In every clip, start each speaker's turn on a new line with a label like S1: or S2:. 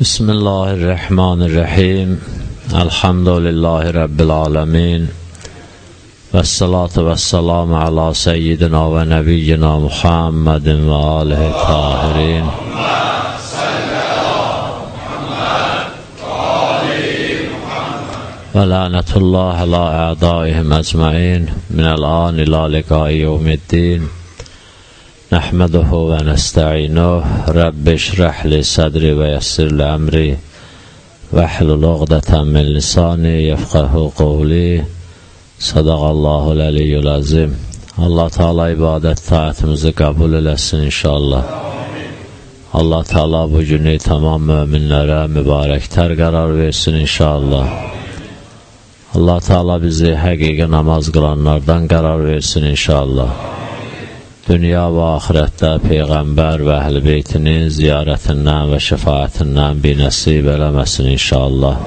S1: بسم الله الرحمن الرحيم الحمد لله رب العالمين والصلاة والسلام على سيدنا ونبينا محمد وآله الطاهرين ولعنة الله على أعدائهم أجمعين من الآن إلى لقاء يوم الدين نحمده ونستعينه رب اشرح لي صدري ويسر لي أمري واحلل عقدة من لساني يفقه قولي صدق الله العلي العظيم Allah Teala ibadət taatımızı qəbul eləsin inşallah. Allah Teala bu günü tamam möminlərə mübarəklər qərar versin inşallah. Allah Teala bizi həqiqi namaz qılanlardan qərar versin inşallah. Dünya və axirətdə Peyğəmbər və əhl-i beytinin ziyarətindən və şəfayətindən bir nəsib eləməsin inşallah.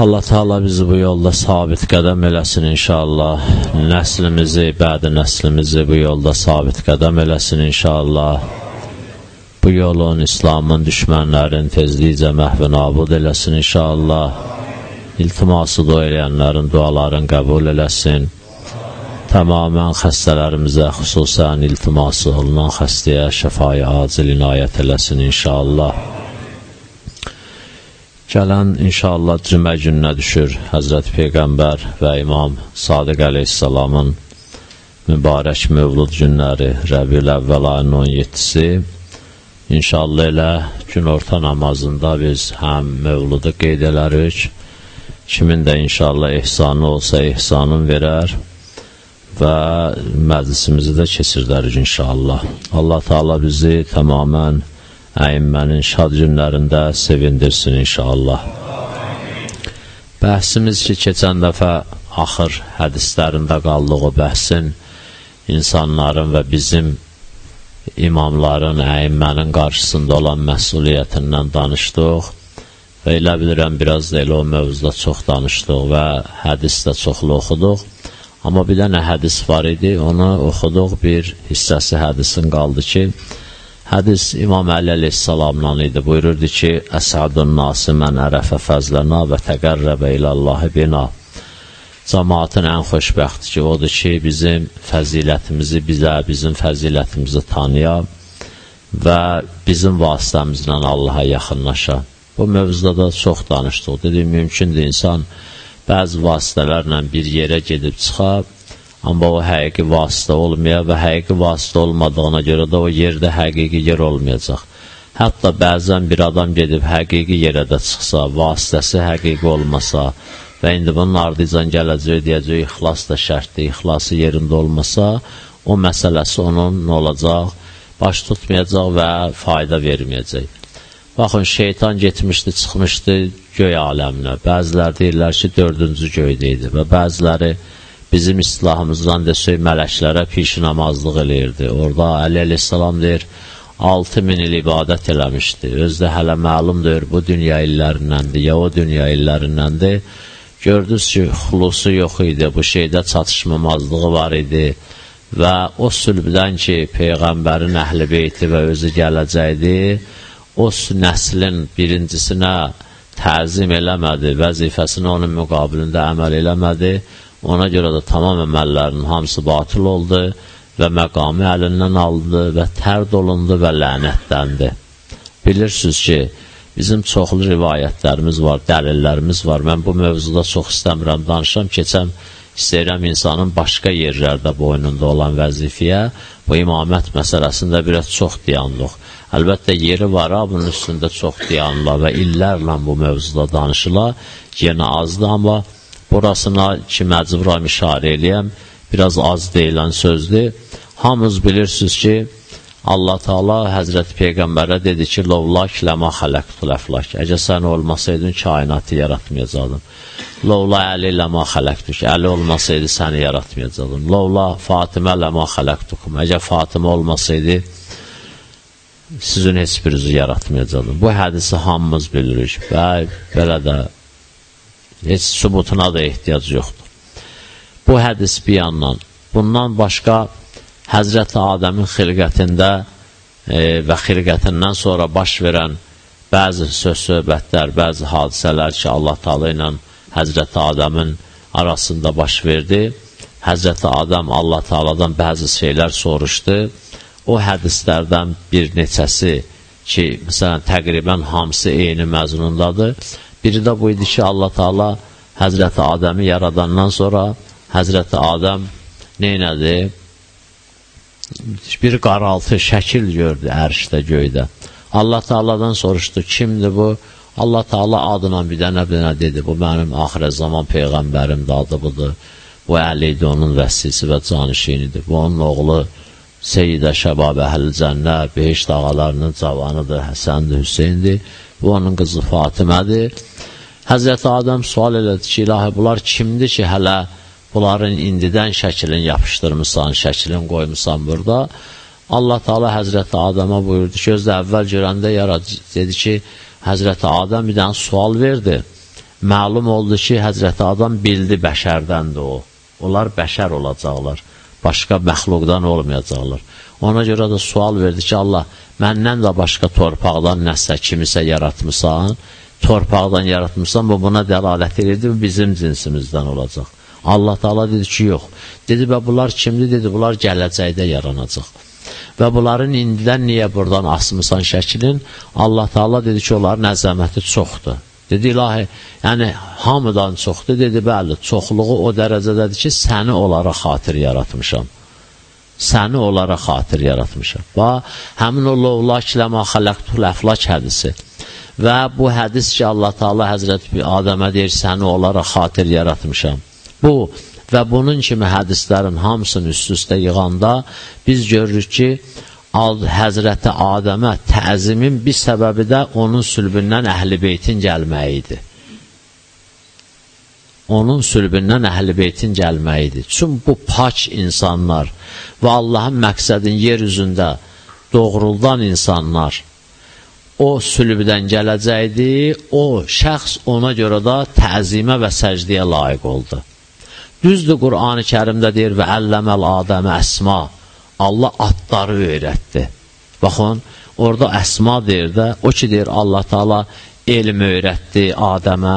S1: Allah Teala bizi bu yolda sabit qədəm eləsin inşallah. Nəslimizi, bədi nəslimizi bu yolda sabit qədəm eləsin inşallah. Bu yolun, İslamın düşmənlərin tezlikcə məhv nabud eləsin inşallah. İltiması dua eləyənlərin duaların qəbul eləsin. Tamamən xəstələrimizə, xüsusən iltiması olunan xəstəyə şəfayı acil inayət eləsin inşallah. Gələn inşallah cümə gününə düşür Həzrət Peyğəmbər və İmam Sadiq əleyhissalamın mübarək mövlud günləri Rəbiül əvvəl ayının 17-si İnşallah elə gün orta namazında biz həm mövludu qeyd elərik, kimin də inşallah ehsanı olsa ehsanın verər və məclisimizi də keçirdərik inşallah. Allah Taala bizi tamamən əyimmənin şad günlərində sevindirsin inşallah. Bəhsimiz ki, keçən dəfə axır hədislərində qaldığı bəhsin insanların və bizim imamların, əyimmənin qarşısında olan məsuliyyətindən danışdıq və elə bilirəm, biraz da elə o mövzuda çox danışdıq və hədis də çoxlu oxuduq. Amma bir dənə hədis var idi, onu oxuduq, bir hissəsi hədisin qaldı ki, Hədis İmam Əli əleyhissalamdan idi. Buyururdu ki, Əsədun nası mən ərəfə fəzlənə və təqərrəbə iləllahi bina. Cəmaatın ən xoşbəxti ki, odur ki, bizim fəzilətimizi bizə, bizim fəzilətimizi tanıya və bizim vasitəmizlə Allaha yaxınlaşa. Bu mövzuda da çox danışdıq. Dedim, mümkündür insan bəzi vasitələrlə bir yerə gedib çıxab, Amma o həqiqi vasitə olmaya və həqiqi vasitə olmadığına görə də o yerdə həqiqi yer olmayacaq. Hətta bəzən bir adam gedib həqiqi yerə də çıxsa, vasitəsi həqiqi olmasa və indi bunun ardıcan gələcək, deyəcək, ixlas da şərtdir, ixlası yerində olmasa, o məsələsi onun nə olacaq, baş tutmayacaq və fayda verməyəcək. Baxın, şeytan getmişdi, çıxmışdı göy aləminə. Bəzilər deyirlər ki, dördüncü göydə idi və bəziləri bizim islahımızdan desək mələklərə piş namazlıq eləyirdi. Orada Əli əleyhissalam deyir, 6 min il ibadət eləmişdi. Özdə hələ məlumdur, bu dünya illərindəndir, ya o dünya illərindəndir. Gördünüz ki, xulusu yox idi, bu şeydə çatışmamazlığı var idi və o sülbdən ki, Peyğəmbərin əhl-i beyti və özü gələcəkdi, o nəslin birincisinə təzim eləmədi, vəzifəsini onun müqabilində əməl eləmədi, Ona görə də tamam əməllərinin hamısı batıl oldu və məqamı əlindən aldı və tərd olundu və lənətləndi. Bilirsiniz ki, bizim çoxlu rivayətlərimiz var, dəlillərimiz var. Mən bu mövzuda çox istəmirəm, danışam, keçəm, istəyirəm insanın başqa yerlərdə boynunda olan vəzifəyə, bu imamət məsələsində biraz çox diyandıq. Əlbəttə, yeri var, bunun üstündə çox diyanla və illərlə bu mövzuda danışıla, yenə azdır, amma burasına ki, məcburam işarə eləyəm, biraz az deyilən sözdür. Hamınız bilirsiniz ki, Allah Taala Həzrət Peyğəmbərə dedi ki, "Lovlak ləma xələqtul əflak." Əgər sən olmasaydın kainatı yaratmayacaqdım. Lovla Əli ləma xələqtuk. Əli olmasaydı səni yaratmayacaqdım. Lovla Fatimə ləma xələqtukum. Əgər Fatimə olmasaydı sizin heç birinizi yaratmayacaqdım. Bu hədisi hamımız bilirik və belə də heç sübutuna da ehtiyac yoxdur. Bu hədis bir yandan. Bundan başqa Həzrəti Adəmin xilqətində e, və xilqətindən sonra baş verən bəzi söz-söhbətlər, bəzi hadisələr ki, Allah Taala ilə Həzrəti Adəmin arasında baş verdi. Həzrəti Adəm Allah Taaladan bəzi şeylər soruşdu. O hədislərdən bir neçəsi ki, məsələn, təqribən hamısı eyni məzmundadır. Biri də bu idi ki, Allah Taala Həzrəti Adəmi yaradandan sonra Həzrəti Adəm neynədi? Bir qaraltı, şəkil gördü ərşdə, göydə. Allah Taala'dan soruşdu, kimdir bu? Allah Taala adına bir dənə bir dənə dedi, bu mənim axirə zaman peyğəmbərimdir, adı budur. Bu Əli idi, onun vəssisi və canişinidir. Bu onun oğlu Seyyidə Şəbab Əhl-i Cənnə, Behiş dağalarının cavanıdır, Həsəndir, Hüseyndir. Bu onun qızı Fatimədir. Həzrəti Adəm sual elədi ki, ilahi, bunlar kimdir ki, hələ bunların indidən şəklin yapışdırmışsan, şəklin qoymusan burada. Allah Taala Həzrəti Adəmə buyurdu ki, özdə əvvəl görəndə yaradıcı dedi ki, Həzrəti Adəm bir dənə sual verdi. Məlum oldu ki, Həzrəti Adam bildi bəşərdəndir o. Onlar bəşər olacaqlar. Başqa məxluqdan olmayacaqlar. Ona görə də sual verdi ki, Allah, məndən də başqa torpaqdan nəsə kimisə yaratmısan, torpaqdan yaratmısan, bu buna dəlalət edirdi, bizim cinsimizdən olacaq. Allah Taala dedi ki, yox. Dedi, və bunlar kimdir? Dedi, bunlar gələcəkdə yaranacaq. Və bunların indidən niyə buradan asmısan şəklin? Allah Taala dedi ki, onların əzəməti çoxdur. Dedi ilahi, yəni hamıdan çoxdur. Dedi bəli, çoxluğu o dərəcədədir ki, səni onlara xatir yaratmışam. Səni onlara xatir yaratmışam. Və həmin o lovlak ləmə xələqtul əflak hədisi. Və bu hədis ki, Allah Taala Həzrəti Adəmə deyir, səni onlara xatir yaratmışam. Bu və bunun kimi hədislərin hamısını üst-üstə yığanda biz görürük ki, Həzrəti Adəmə təzimin bir səbəbi də onun sülbündən əhl-i beytin gəlməyidir. Onun sülbündən əhl-i beytin gəlməyidir. Çünki bu pak insanlar və Allahın məqsədin yer üzündə doğruldan insanlar o sülbdən gələcəkdir, o şəxs ona görə də təzimə və səcdiyə layiq oldu. Düzdür, Qur'an-ı kərimdə deyir və əlləməl Adəmə əsma. Allah adları öyrətdi. Baxın, orada əsma deyir də, o ki deyir Allah Taala elm öyrətdi Adəmə.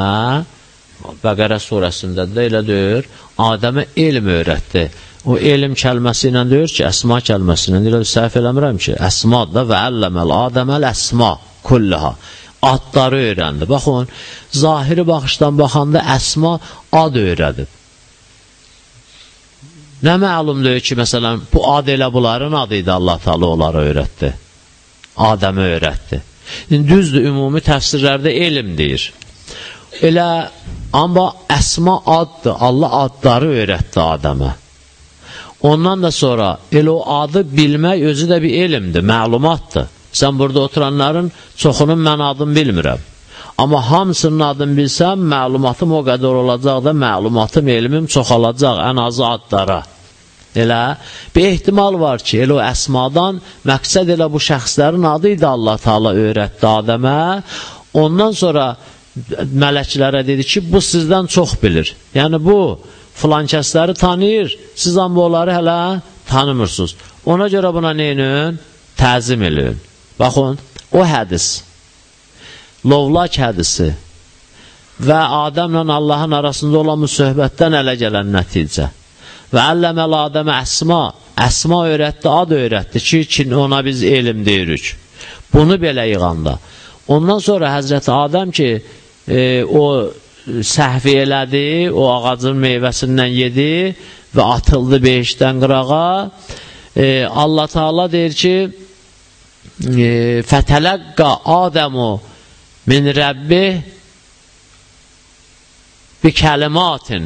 S1: Bəqərə surəsində də elə deyir, Adəmə elm öyrətdi. O elm kəlməsi ilə deyir ki, əsma kəlməsi ilə deyir, səhv eləmirəm ki, əsma da və əlləməl Adəməl əsma kullaha adları öyrəndi. Baxın, zahiri baxışdan baxanda əsma ad öyrədib. Nə məlumdur ki, məsələn, bu ad elə bunların adı idi, Allah talı onları öyrətdi. Adəmə öyrətdi. Düzdür, ümumi təfsirlərdə elm deyir. Elə, amma əsma addır, Allah adları öyrətdi Adəmə. Ondan da sonra elə o adı bilmək özü də bir elmdir, məlumatdır. Sən burada oturanların çoxunun mən adını bilmirəm. Amma hamısının adını bilsəm, məlumatım o qədər olacaq da, məlumatım, elmim çoxalacaq, ən azı adlara. Elə bir ehtimal var ki, elə o əsmadan məqsəd elə bu şəxslərin adı idi Allah Taala öyrətdi Adəmə. Ondan sonra mələklərə dedi ki, bu sizdən çox bilir. Yəni bu filan kəsləri tanıyır, siz amma onları hələ tanımırsınız. Ona görə buna neyin? Təzim eləyin. Baxın, o hədis Lovlak hədisi və Adəmlə Allahın arasında olan müsöhbətdən ələ gələn nəticə və əlləməl Adəmə əsma əsma öyrətdi, ad öyrətdi ki, ki, ona biz elm deyirik. Bunu belə yığanda. Ondan sonra Həzrəti Adəm ki, e, o səhvi elədi, o ağacın meyvəsindən yedi və atıldı beşdən qırağa. E, Allah Taala deyir ki, e, fətələqqa Adəmu min Rəbbi bi kəlimatin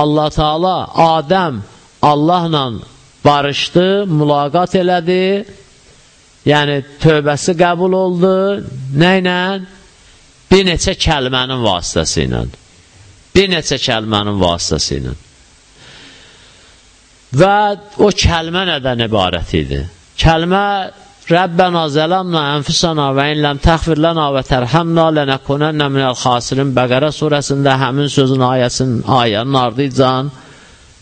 S1: Allah Taala Adəm Allahla barışdı, mülaqat elədi. Yəni tövbəsi qəbul oldu. Nə ilə? Bir neçə kəlmənin vasitəsi ilə. Bir neçə kəlmənin vasitəsi ilə. Və o kəlmə nədən ibarət idi? Kəlmə Rəbbənə zələmnə ənfisana və inləm təxfir lənə və tərhəmnə lənəkunənnə minəl xasirin. Bəqərə surəsində həmin sözün ayəsin, ayənin ardıcan,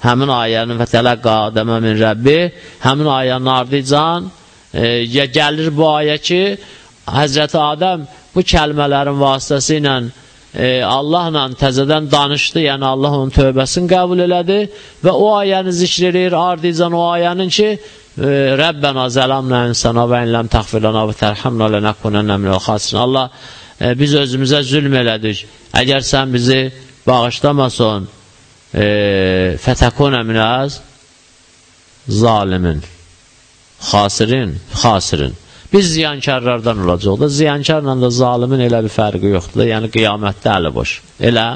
S1: həmin ayənin və tələqqa Adəmə min Rəbbi, həmin ayənin ardıcan e, gəlir bu ayə ki, Həzrəti Adəm bu kəlmələrin vasitəsilə e, Allahla təzədən danışdı, yəni Allah onun tövbəsini qəbul elədi və o ayəni zikr edir, ardıcan o ayənin ki, Rəbbənə zələmnə insana və inləm təxfirlənə və tərhəmnə lənəkunənə minəl xasirin. Allah, e, biz özümüzə zülm elədik. Əgər sən bizi bağışlamason, e, fətəkunə minəz zalimin, xasirin, xasirin. Biz ziyankarlardan olacaq da, ziyankarla da zalimin elə bir fərqi yoxdur da, yəni qiyamətdə əli boş. Elə.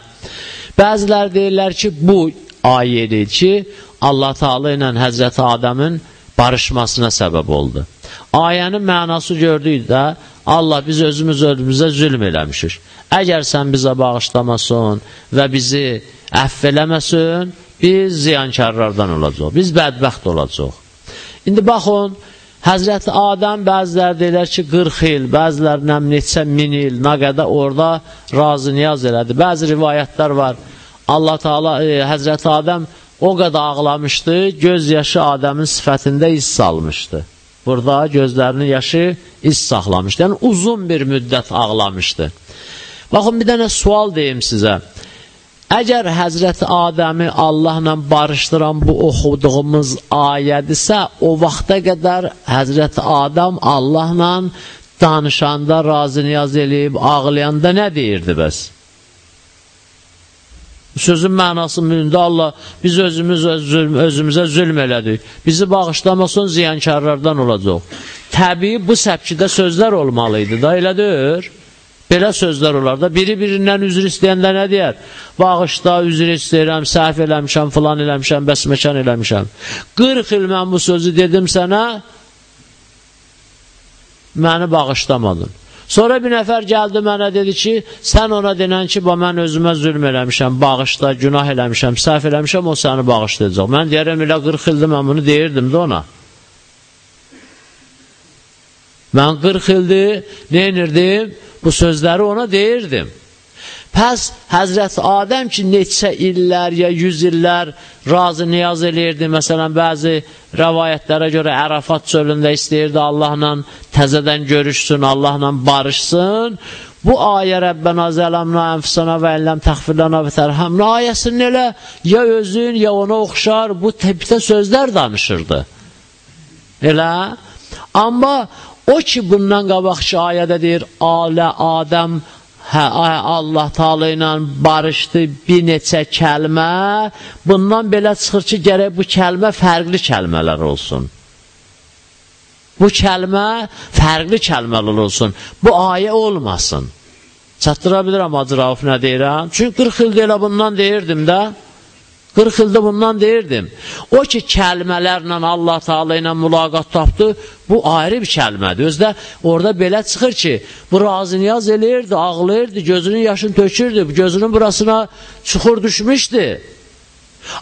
S1: Bəzilər deyirlər ki, bu ayədir ki, Allah Taala ilə Həzrəti Adəmin barışmasına səbəb oldu. Ayənin mənası gördük də, Allah biz özümüz özümüzə zülm eləmişik. Əgər sən bizə bağışlamasın və bizi əff eləməsin, biz ziyankarlardan olacaq, biz bədbəxt olacaq. İndi baxın, Həzrəti Adəm bəzilər deyilər ki, 40 il, bəzilər neçə min il, nə qədər orada razı niyaz elədi. Bəzi rivayətlər var. Allah Taala e, Həzrəti Adəm o qədər ağlamışdı, göz yaşı Adəmin sifətində iz salmışdı. Burada gözlərinin yaşı iz saxlamışdı. Yəni uzun bir müddət ağlamışdı. Baxın bir dənə sual deyim sizə. Əgər Həzrəti Adəmi Allahla barışdıran bu oxuduğumuz ayədirsə, o vaxta qədər Həzrəti Adəm Allahla danışanda, razı niyaz eləyib, ağlayanda nə deyirdi bəs? Sözün mənası mündə Allah, biz özümüz öz, özümüzə zülm elədik. Bizi bağışlamasın, ziyankarlardan olacaq. Təbii bu səbkidə sözlər olmalıydı da, elə deyir. Belə sözlər olar da, biri birindən üzr istəyəndə nə deyər? Bağışda, üzr istəyirəm, səhv eləmişəm, filan eləmişəm, bəsməkan eləmişəm. 40 il mən bu sözü dedim sənə, məni bağışlamadın. Sonra bir nəfər gəldi mənə dedi ki, sən ona denən ki, mən özümə zülm eləmişəm, bağışla, günah eləmişəm, səhv eləmişəm, o səni bağışlayacaq. Mən deyərəm, elə 40 ildir mən bunu deyirdim də ona. Mən 40 ildir, nə inirdim? bu sözləri ona deyirdim. Pəs Həzrət Adəm ki, neçə illər ya yüz illər razı niyaz eləyirdi. Məsələn, bəzi rəvayətlərə görə Ərafat çölündə istəyirdi Allahla təzədən görüşsün, Allahla barışsın. Bu ayə Rəbbənə zələmnə ənfisana və elləm təxfirlənə və tərhəmnə ayəsinin elə ya özün, ya ona oxşar bu tipdə sözlər danışırdı. Elə? Amma O ki, bundan qabaqçı ayədə deyir, alə Adəm hə, Allah Taala ilə barışdı bir neçə kəlmə. Bundan belə çıxır ki, gərək bu kəlmə fərqli kəlmələr olsun. Bu kəlmə fərqli kəlmələr olsun. Bu ayə olmasın. Çatdıra bilirəm Hacı Rauf nə deyirəm? Çünki 40 ildə elə bundan deyirdim də. 40 ildə bundan deyirdim. O ki, kəlmələrlə Allah Taala ilə mülaqat tapdı, bu ayrı bir kəlmədir. Özdə orada belə çıxır ki, bu razı niyaz eləyirdi, ağlayırdı, gözünün yaşını tökürdü, gözünün burasına çuxur düşmüşdü.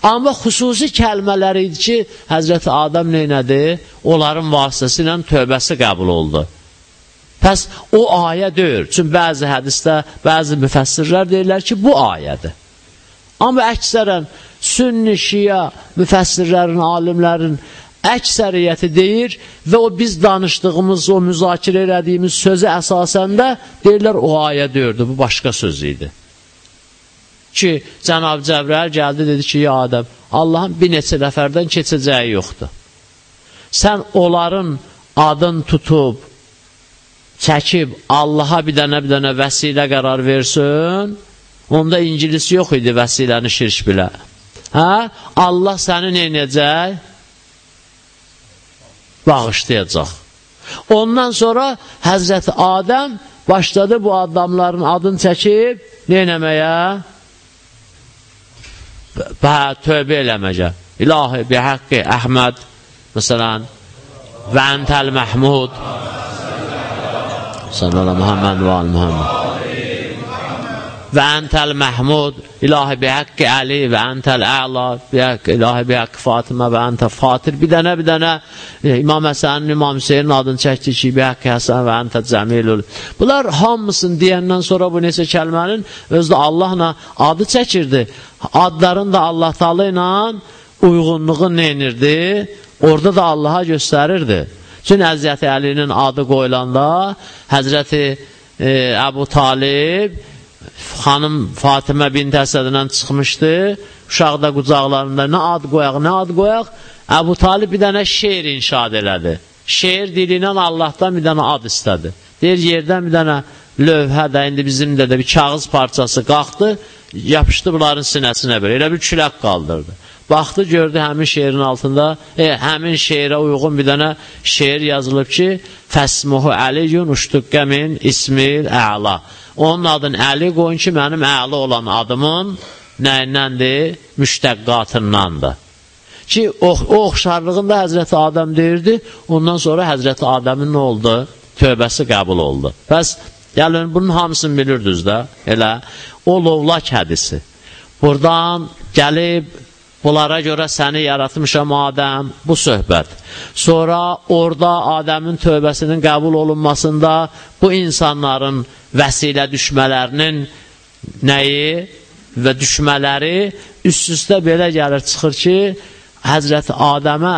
S1: Amma xüsusi kəlmələr idi ki, Həzrəti Adam neynədi? Onların vasitəsilə tövbəsi qəbul oldu. Pəs o ayə deyir. Çünki bəzi hədisdə, bəzi müfəssirlər deyirlər ki, bu ayədir. Amma əksərən sünni, şia müfəssirlərin, alimlərin əksəriyyəti deyir və o biz danışdığımız, o müzakirə elədiyimiz sözə əsasən də deyirlər o ayə deyirdi, bu başqa söz idi. Ki, Cənab Cəbrəl gəldi, dedi ki, ya Adəm, Allahın bir neçə nəfərdən keçəcəyi yoxdur. Sən onların adın tutub, çəkib, Allaha bir dənə bir dənə vəsilə qərar versin, onda İngilisi yox idi vəsiləni şirk bilə. Hə? Allah səni neynəyəcək? Bağışlayacaq. Ondan sonra Həzrəti Adəm başladı bu adamların adını çəkib neynəməyə? Bə, tövbə eləməcə. İlahi, bi haqqi, Əhməd, məsələn, və əntəl Məhmud, sallallahu Muhammed və al-Muhammed və əntəl Məhmud, ilahi bihaqqi Əli və əntəl Əla, ilahi bihaqqi Fatimə və əntə Fatir. Bir dənə, bir dənə e, İmam Həsənin, İmam Hüseynin adını çəkdi ki, bihaqqi Həsən və əntə Cəmilül. Bunlar hamısını deyəndən sonra bu neçə kəlmənin özdə Allahla adı çəkirdi. Adların da Allah talı ilə uyğunluğu neynirdi? Orada da Allaha göstərirdi. Çünki Həzrəti Əlinin adı qoyulanda Həzrəti e, Əbu Talib xanım Fatimə bint Əsəddən çıxmışdı. Uşaq da qucaqlarında nə ad qoyaq, nə ad qoyaq? Əbu Talib bir dənə şeir inşad elədi. Şeir dilindən Allahdan bir dənə ad istədi. Deyir, yerdən bir dənə lövhə də, indi bizim də, də bir kağız parçası qalxdı, yapışdı bunların sinəsinə belə, elə bir külək qaldırdı. Baxdı, gördü həmin şeirin altında, e, həmin şeirə uyğun bir dənə şeir yazılıb ki, Fəsmuhu Əliyyun uştuqqə min ismil əla. Onun adını Əli qoyun ki, mənim əli olan adımın nəyindəndir? Müştəqqatındandır. Ki, o, o oxşarlığını da Həzrəti Adəm deyirdi, ondan sonra Həzrəti Adəmin nə oldu? Tövbəsi qəbul oldu. Bəs, gəlin, bunun hamısını bilirdiniz də, elə, o lovlak hədisi. Buradan gəlib Bunlara görə səni yaratmışam Adəm, bu söhbət. Sonra orada Adəmin tövbəsinin qəbul olunmasında bu insanların vəsilə düşmələrinin nəyi və düşmələri üst-üstə belə gəlir, çıxır ki, Həzrəti Adəmə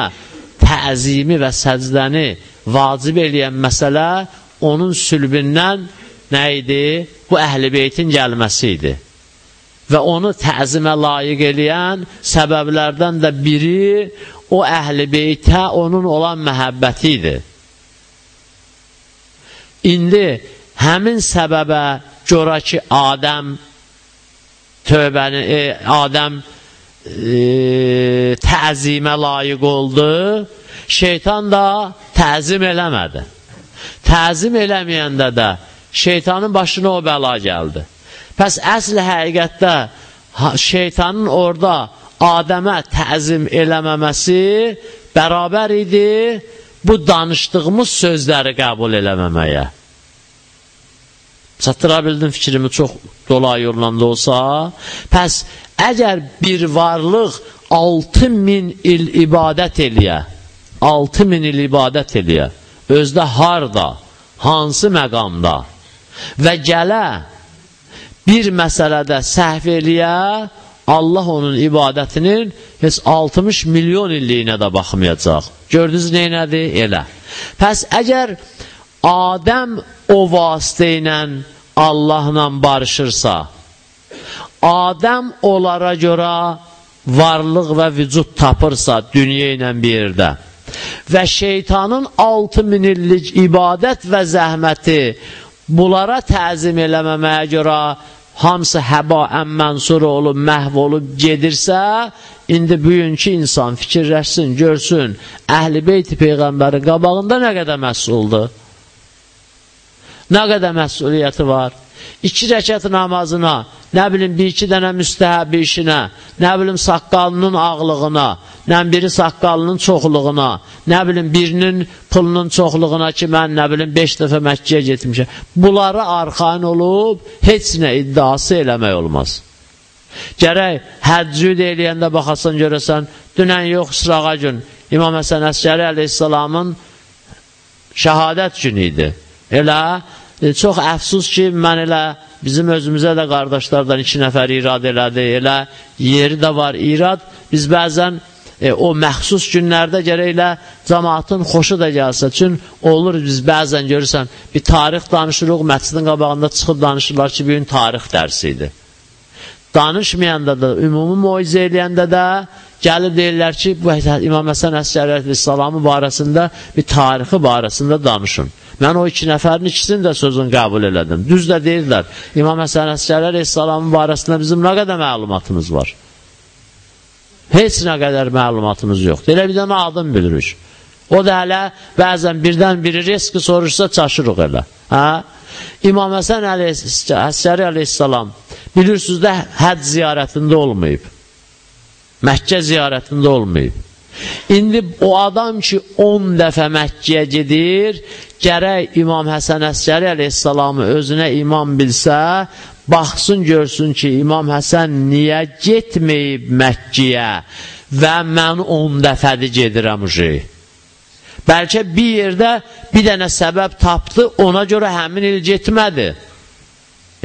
S1: təzimi və səcdəni vacib eləyən məsələ onun sülbündən nə idi? Bu əhl-i beytin gəlməsi idi və onu təzimə layiq eləyən səbəblərdən də biri o əhl-i beytə onun olan məhəbbəti idi. İndi həmin səbəbə görə ki, Adəm tövbəni, e, Adəm e, təzimə layiq oldu, şeytan da təzim eləmədi. Təzim eləməyəndə də şeytanın başına o bəla gəldi. Pəs əsl həqiqətdə şeytanın orada Adəmə təzim eləməməsi bərabər idi bu danışdığımız sözləri qəbul eləməməyə. Çatdıra bildim fikrimi çox dolay yollanda olsa. Pəs əgər bir varlıq 6000 il ibadət eləyə, 6000 il ibadət eləyə, özdə harda, hansı məqamda və gələ bir məsələdə səhv eləyə, Allah onun ibadətinin heç 60 milyon illiyinə də baxmayacaq. Gördünüz neynədir? Elə. Pəs əgər Adəm o vasitə ilə Allahla barışırsa, Adəm onlara görə varlıq və vücud tapırsa dünya ilə bir yerdə və şeytanın 6000 illik ibadət və zəhməti bunlara təzim eləməməyə görə hamısı həba əmmənsur olub, məhv olub gedirsə, indi bugünkü insan fikirləşsin, görsün, əhl-i beyti Peyğəmbərin qabağında nə qədər məsuldur? Nə qədər məsuliyyəti var? İki rəkət namazına, nə bilim, bir-iki dənə müstəhəbi işinə, nə bilim, saqqalının ağlığına, nə biri saqqalının çoxluğuna, nə bilim, birinin pulunun çoxluğuna ki, mən nə bilim, beş dəfə Məkkiyə getmişəm. Bunları arxain olub, heç nə iddiası eləmək olmaz. Gərək həccüd eləyəndə baxasan, görəsən, dünən yox, sırağa gün, İmam Həsən Əsgəri əleyhissalamın şəhadət günü idi. Elə e, çox əfsus ki, mən elə bizim özümüzə də qardaşlardan iki nəfər irad elədi, elə yeri də var irad. Biz bəzən e, o məxsus günlərdə gərək elə cəmaatın xoşu da gəlsə. Çün olur biz bəzən görürsən bir tarix danışırıq, məscidin qabağında çıxıb danışırlar ki, bir gün tarix dərsi idi. Danışmayanda da, ümumi moizə eləyəndə də gəlib deyirlər ki, bu İmam Həsən Əsgəri Əleyhisselamın barəsində bir tarixi barəsində danışın. Mən o iki nəfərin ikisini də sözün qəbul elədim. Düz də deyirlər, İmam Həsən Əsgəri Aleyhisselamın barəsində bizim nə qədər məlumatımız var? Heç nə qədər məlumatımız yoxdur. Elə bir dənə adım bilirik. O da hələ bəzən birdən biri riski soruşsa çaşırıq elə. Hə? İmam Həsən Əsgəri Aleyhisselam bilirsiniz də həd ziyarətində olmayıb. Məkkə ziyarətində olmayıb. İndi o adam ki 10 dəfə Məkkəyə gedir, gərək İmam Həsən Əsgəri əleyhissalamı özünə imam bilsə, baxsın görsün ki, İmam Həsən niyə getməyib Məkkəyə və mən 10 dəfədir gedirəm uji. Bəlkə bir yerdə bir dənə səbəb tapdı, ona görə həmin il getmədi.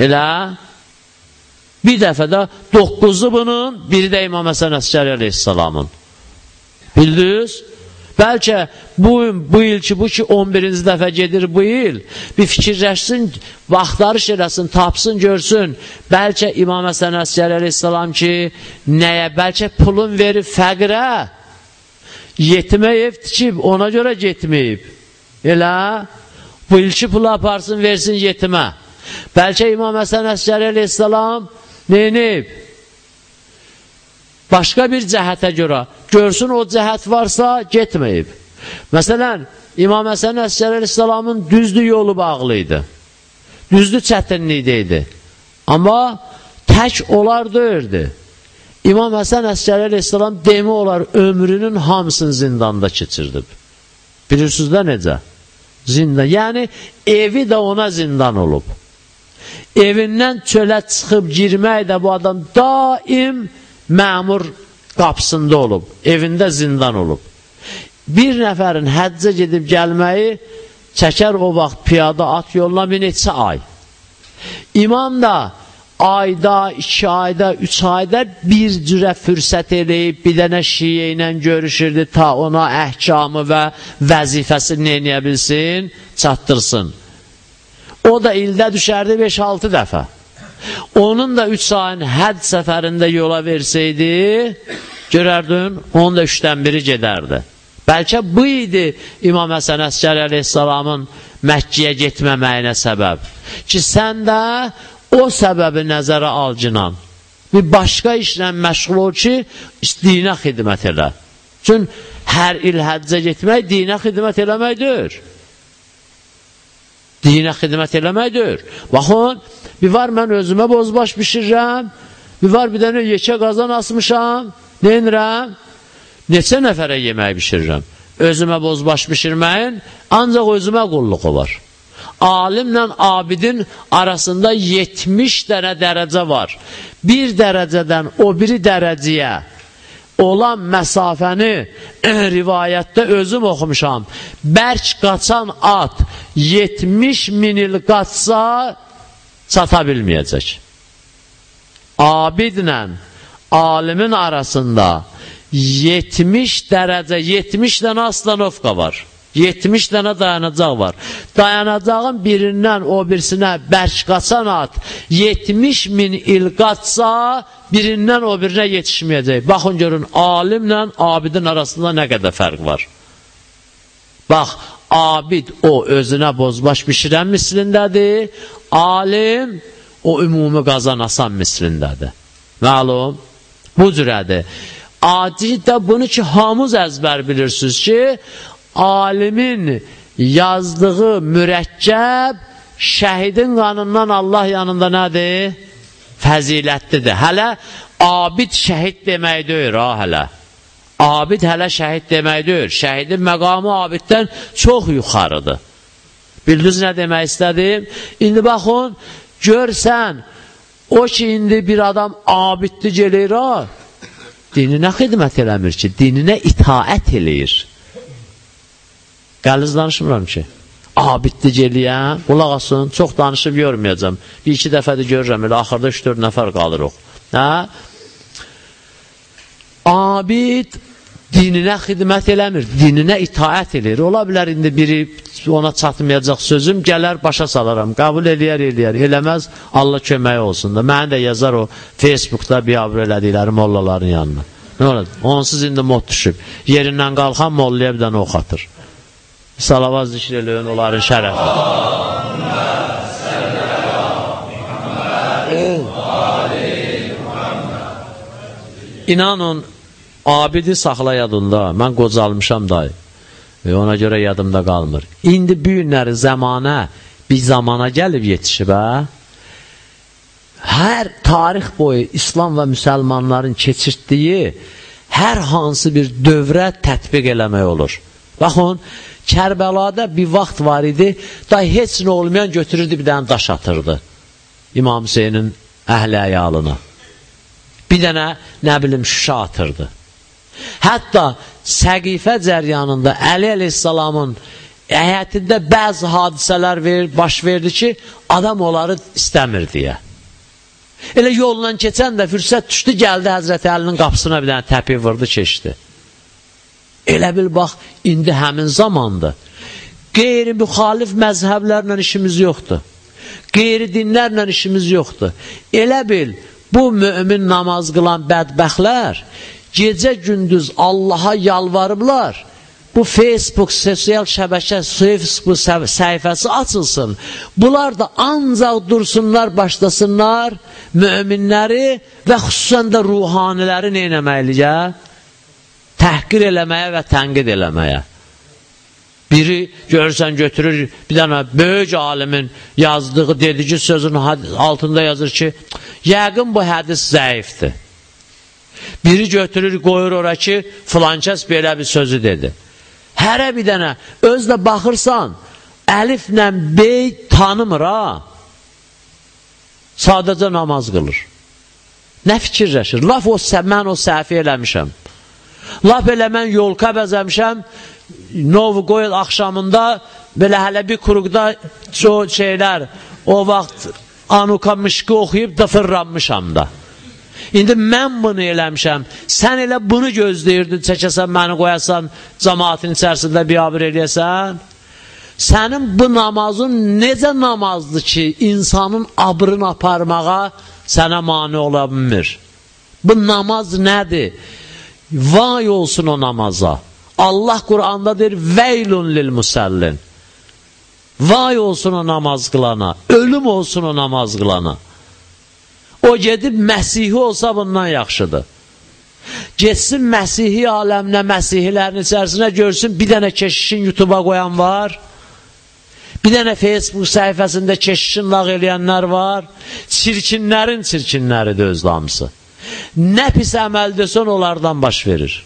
S1: Elə? Bir dəfə də 9-u bunun, biri də İmam Həsən Əsgəri əleyhissalamın. Bildiniz? Bəlkə bu, bu il ki, bu ki 11-ci dəfə gedir bu il, bir fikirləşsin, vaxtları eləsin, tapsın, görsün. Bəlkə İmam Həsən Əsgər əleyhissalam ki, nəyə? Bəlkə pulun verib fəqirə, yetimə ev tikib, ona görə getməyib. Elə, bu ilki pulu aparsın, versin yetimə. Bəlkə İmam Həsən Əsgər əleyhissalam neynib? Başqa bir cəhətə görə görsün o cəhət varsa getməyib. Məsələn, İmam Həsən Əsgər Əsəlamın düzdü yolu bağlı idi. Düzdü çətinlikdə idi. Amma tək olar deyirdi. İmam Həsən Əsgər Əsəlam demi olar ömrünün hamısını zindanda keçirdib. Bilirsiniz də necə? Zindan. Yəni, evi də ona zindan olub. Evindən çölə çıxıb girmək də bu adam daim məmur qapısında olub, evində zindan olub. Bir nəfərin həccə gedib gəlməyi çəkər o vaxt piyada at yoluna bir neçə ay. İmam da ayda, iki ayda, üç ayda bir cürə fürsət eləyib, bir dənə şiyə ilə görüşürdü, ta ona əhkamı və vəzifəsini neyniyə bilsin, çatdırsın. O da ildə düşərdi 5-6 dəfə. Onun da 3 ayın həd səfərində yola versəydi, görərdin, onun da üçdən biri gedərdi. Bəlkə bu idi İmam Həsən Əsgər əleyhissalamın Məkkiyə getməməyinə səbəb. Ki, sən də o səbəbi nəzərə alcınan. Bir başqa işlə məşğul ol ki, dinə xidmət elə. Çün hər il həccə getmək dinə xidmət eləməkdir. Dinə xidmət eləməkdir. Baxın, Bir var mən özümə bozbaş bişirirəm. Bir var bir dənə yekə qazan asmışam. Nə edirəm? Neçə nəfərə yemək bişirirəm. Özümə bozbaş bişirməyin ancaq özümə qulluğu var. Alimlə abidin arasında 70 dənə dərəcə var. Bir dərəcədən o biri dərəcəyə olan məsafəni rivayətdə özüm oxumuşam. Bərk qaçan at 70 min il qaçsa çata bilməyəcək. Abidlə alimin arasında 70 dərəcə, 70 dənə aslanovka var. 70 dənə dayanacaq var. Dayanacağın birindən o birisinə bərk qaçan at 70 min il qaçsa birindən o birinə yetişməyəcək. Baxın görün, alimlə abidin arasında nə qədər fərq var. Bax, abid o özünə bozbaş bişirən mislindədir, alim o ümumi qazanasan mislindədir. Məlum, bu cürədir. Acid də bunu ki, hamız əzbər bilirsiniz ki, alimin yazdığı mürəkkəb şəhidin qanından Allah yanında nədir? Fəzilətlidir. Hələ abid şəhid demək deyir, ha, hələ. Abid hələ şəhid deməkdir. Şəhidin məqamı abiddən çox yuxarıdır. Bildiniz nə demək istədim? İndi baxın, görsən, o ki, indi bir adam abidli gelir, ha, dininə xidmət eləmir ki, dininə itaət eləyir. Qəliz danışmıram ki, abidli geliyəm, qulaq asın, çox danışıb görməyəcəm. Bir iki dəfədir görürəm, elə axırda 3-4 nəfər qalırıq. Hə? Abid dininə xidmət eləmir, dininə itaət edir. Ola bilər indi biri ona çatmayacaq sözüm, gələr başa salaram, qəbul eləyər, eləyər, eləməz, Allah kömək olsun da. Məni də yazar o Facebookda biabr elədikləri mollaların yanına. Nə olar? Onsuz indi mod düşüb. Yerindən qalxan mollaya bir dənə ox atır. Salavaz zikr eləyin onların şərəfi. İnanın, abidi saxla yadında, mən qocalmışam dayı. E, ona görə yadımda qalmır. İndi bu günləri zamanə, bir zamana gəlib yetişib, hə? Hər tarix boyu İslam və müsəlmanların keçirtdiyi hər hansı bir dövrə tətbiq eləmək olur. Baxın, Kərbəlada bir vaxt var idi, da heç nə olmayan götürürdü, bir dənə daş atırdı. İmam Hüseynin əhli əyalına. Bir dənə, nə bilim, şüşə atırdı. Hətta səqifə cəryanında Əli əleyhissalamın həyətində bəzi hadisələr ver, baş verdi ki, adam onları istəmir deyə. Elə yolla keçən də fürsət düşdü, gəldi Həzrəti Əlinin qapısına bir dənə təpi vurdu, keçdi. Elə bil, bax, indi həmin zamandır. Qeyri-müxalif məzhəblərlə işimiz yoxdur. Qeyri-dinlərlə işimiz yoxdur. Elə bil, bu mümin namaz qılan bədbəxtlər gecə-gündüz Allaha yalvarıblar. Bu Facebook sosial şəbəkə, Facebook səhifəsi açılsın. Bunlar da ancaq dursunlar, başlasınlar müminləri və xüsusən də ruhaniləri neynəməkliyə? Təhqir eləməyə və tənqid eləməyə. Biri görürsən götürür bir dənə böyük alimin yazdığı dedici sözün altında yazır ki, yəqin bu hədis zəifdir. Biri götürür, qoyur ora ki, filankəs belə bir sözü dedi. Hərə bir dənə, özlə baxırsan, əliflə bey tanımır ha. Sadəcə namaz qılır. Nə fikirləşir? Laf o, mən o səhvi eləmişəm. Laf elə mən yolka bəzəmişəm, Novu qoyul axşamında belə hələ bir kuruqda çox şeylər, o vaxt Anuka mışqı oxuyub da fırlanmışam da. İndi mən bunu eləmişəm. Sən elə bunu gözləyirdin, çəkəsən, məni qoyasan, cəmaatın içərisində biabır eləyəsən. Sənin bu namazın necə namazdır ki, insanın abrını aparmağa sənə mani ola bilmir. Bu namaz nədir? Vay olsun o namaza. Allah Quranda deyir, veylun lil musəllin. Vay olsun o namaz qılana, ölüm olsun o namaz qılana. O gedib Məsihi olsa bundan yaxşıdır. Getsin Məsihi aləminə, Məsihilərin içərisinə görsün, bir dənə keşişin YouTube-a qoyan var. Bir dənə Facebook səhifəsində keşişin lağ eləyənlər var. Çirkinlərin çirkinləridir özlamısı. Nə pis əməldirsən onlardan baş verir